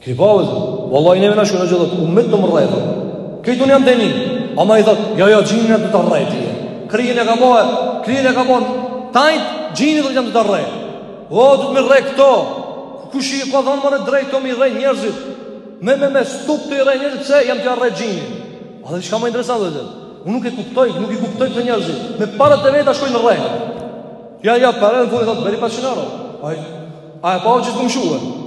Keni pa vllezër, vëllaj neve në shkënë gjithë, mu je tu më rreh. Këtë unë jam të njënë. Ama i thotë, jo, jo, xhinin jam tu rreh. Krijën e ka bojë, krijën e ka bojë. Tajtë, xhinin jam tu rreh. O, je tu më rreh këtu. Kush i ka dhënë mor drejtë ti me rreh njerëzit. Me, me, me, stupc t'i rreh njerëzit, se jam tu rreh xhinin. A dhe çka ma interesant dhe gjithë. Unë nuk e kuptoj, nuk i kuptoj dot njerëzit. Me paret e veta shkojnë rrehen. Ja, ja, në fund i thotë, bjeri pesqind euro. A e pao që të këmë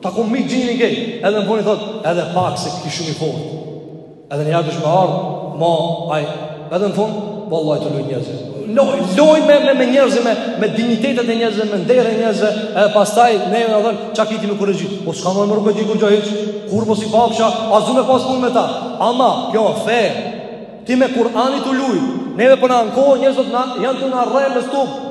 Ta ku mi xhini në kejtë Edhe në fund thot Edhe pak se ky shumë i fort Edhe një jav ish me ardhë Ma aj Edhe në fund Po vallahi tu lujt njerëz Loj, loj me, me, me njerëz me, me dinjitetet e njerëzve Me ndere njerëzve Edhe pastaj Neve në dhën Qa kiti me kërëgjit Po s'ka më më rëgëgjit kurgjo hiç Kur po si pa pësha As du me pas punë me ta Ama Kjo fe Ti me Kur'an tu lujt Neve për po na ankohen Njerëzit janë tu na rrejt me stupë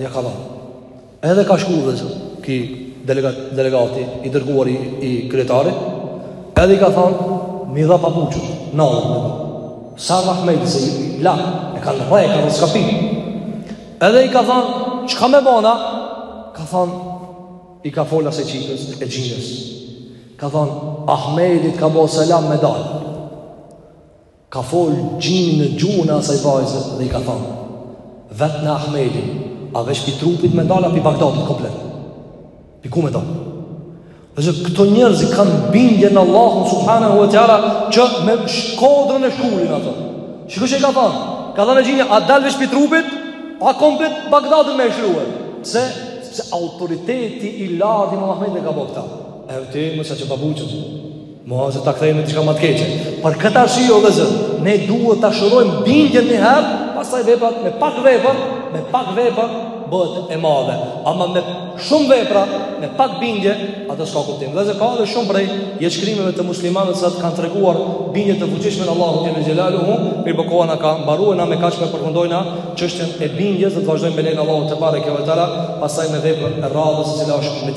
Ja ka dhënë. Edhe ka shkuar vllezër, ky delegat delegati i dërguar i, i kryetarit, edhe i ka thënë mi dha papuçen, m'tha. Se Ahmedi se la, e kanë rrë, e kanë skapin. Edhe i ka thënë, çka me bo na? Ka thënë i ka fol asaj çikës e xhinit. Ka thënë Ahmedi t'ka bo selam me dal. Ka fol xhini në gjuhën e asaj vajze dhe i ka thanë, Vetne Ahmedin, a veç pi trupit me dalë, a pi Bagdadit komplet. Pi ku me dalë. Dhe që këto njerëzit kanë bindje në Allahun subhanahu wa taala që edhe kodrën e shkulin ata. Shikoj se i ka thënë, ka thënë xhini a dal veç pi trupit, a komplet Bagdadin me e lshue. Pse? Sepse autoriteti i lartë i imam Ahmedit ka bo këtë. E ti me sa papuça. Mos e ta kthejmë diçka më të keqe. Për këtë arsye vllezër, ne duhet ta shërojmë bindjen një herë, pastaj veprat me pak vepër, me pak vepër bëhet e madhe. Ama me shumë vepra, me pak bindje, atë s'ka kuptim. Vllezër ka edhe shumë prej jetëshkrimeve të muslimanëve se sa kanë treguar bindje të fuqishme në Allahun Xhelle Xhelaluhu, mirëpo koha na ka mbaru e na me kaq me përfundojna çështjen e bindjes do të vazhdojmë me lejen e Allahut tebareke ve teala, pasaj me veprën e radhës, cila është me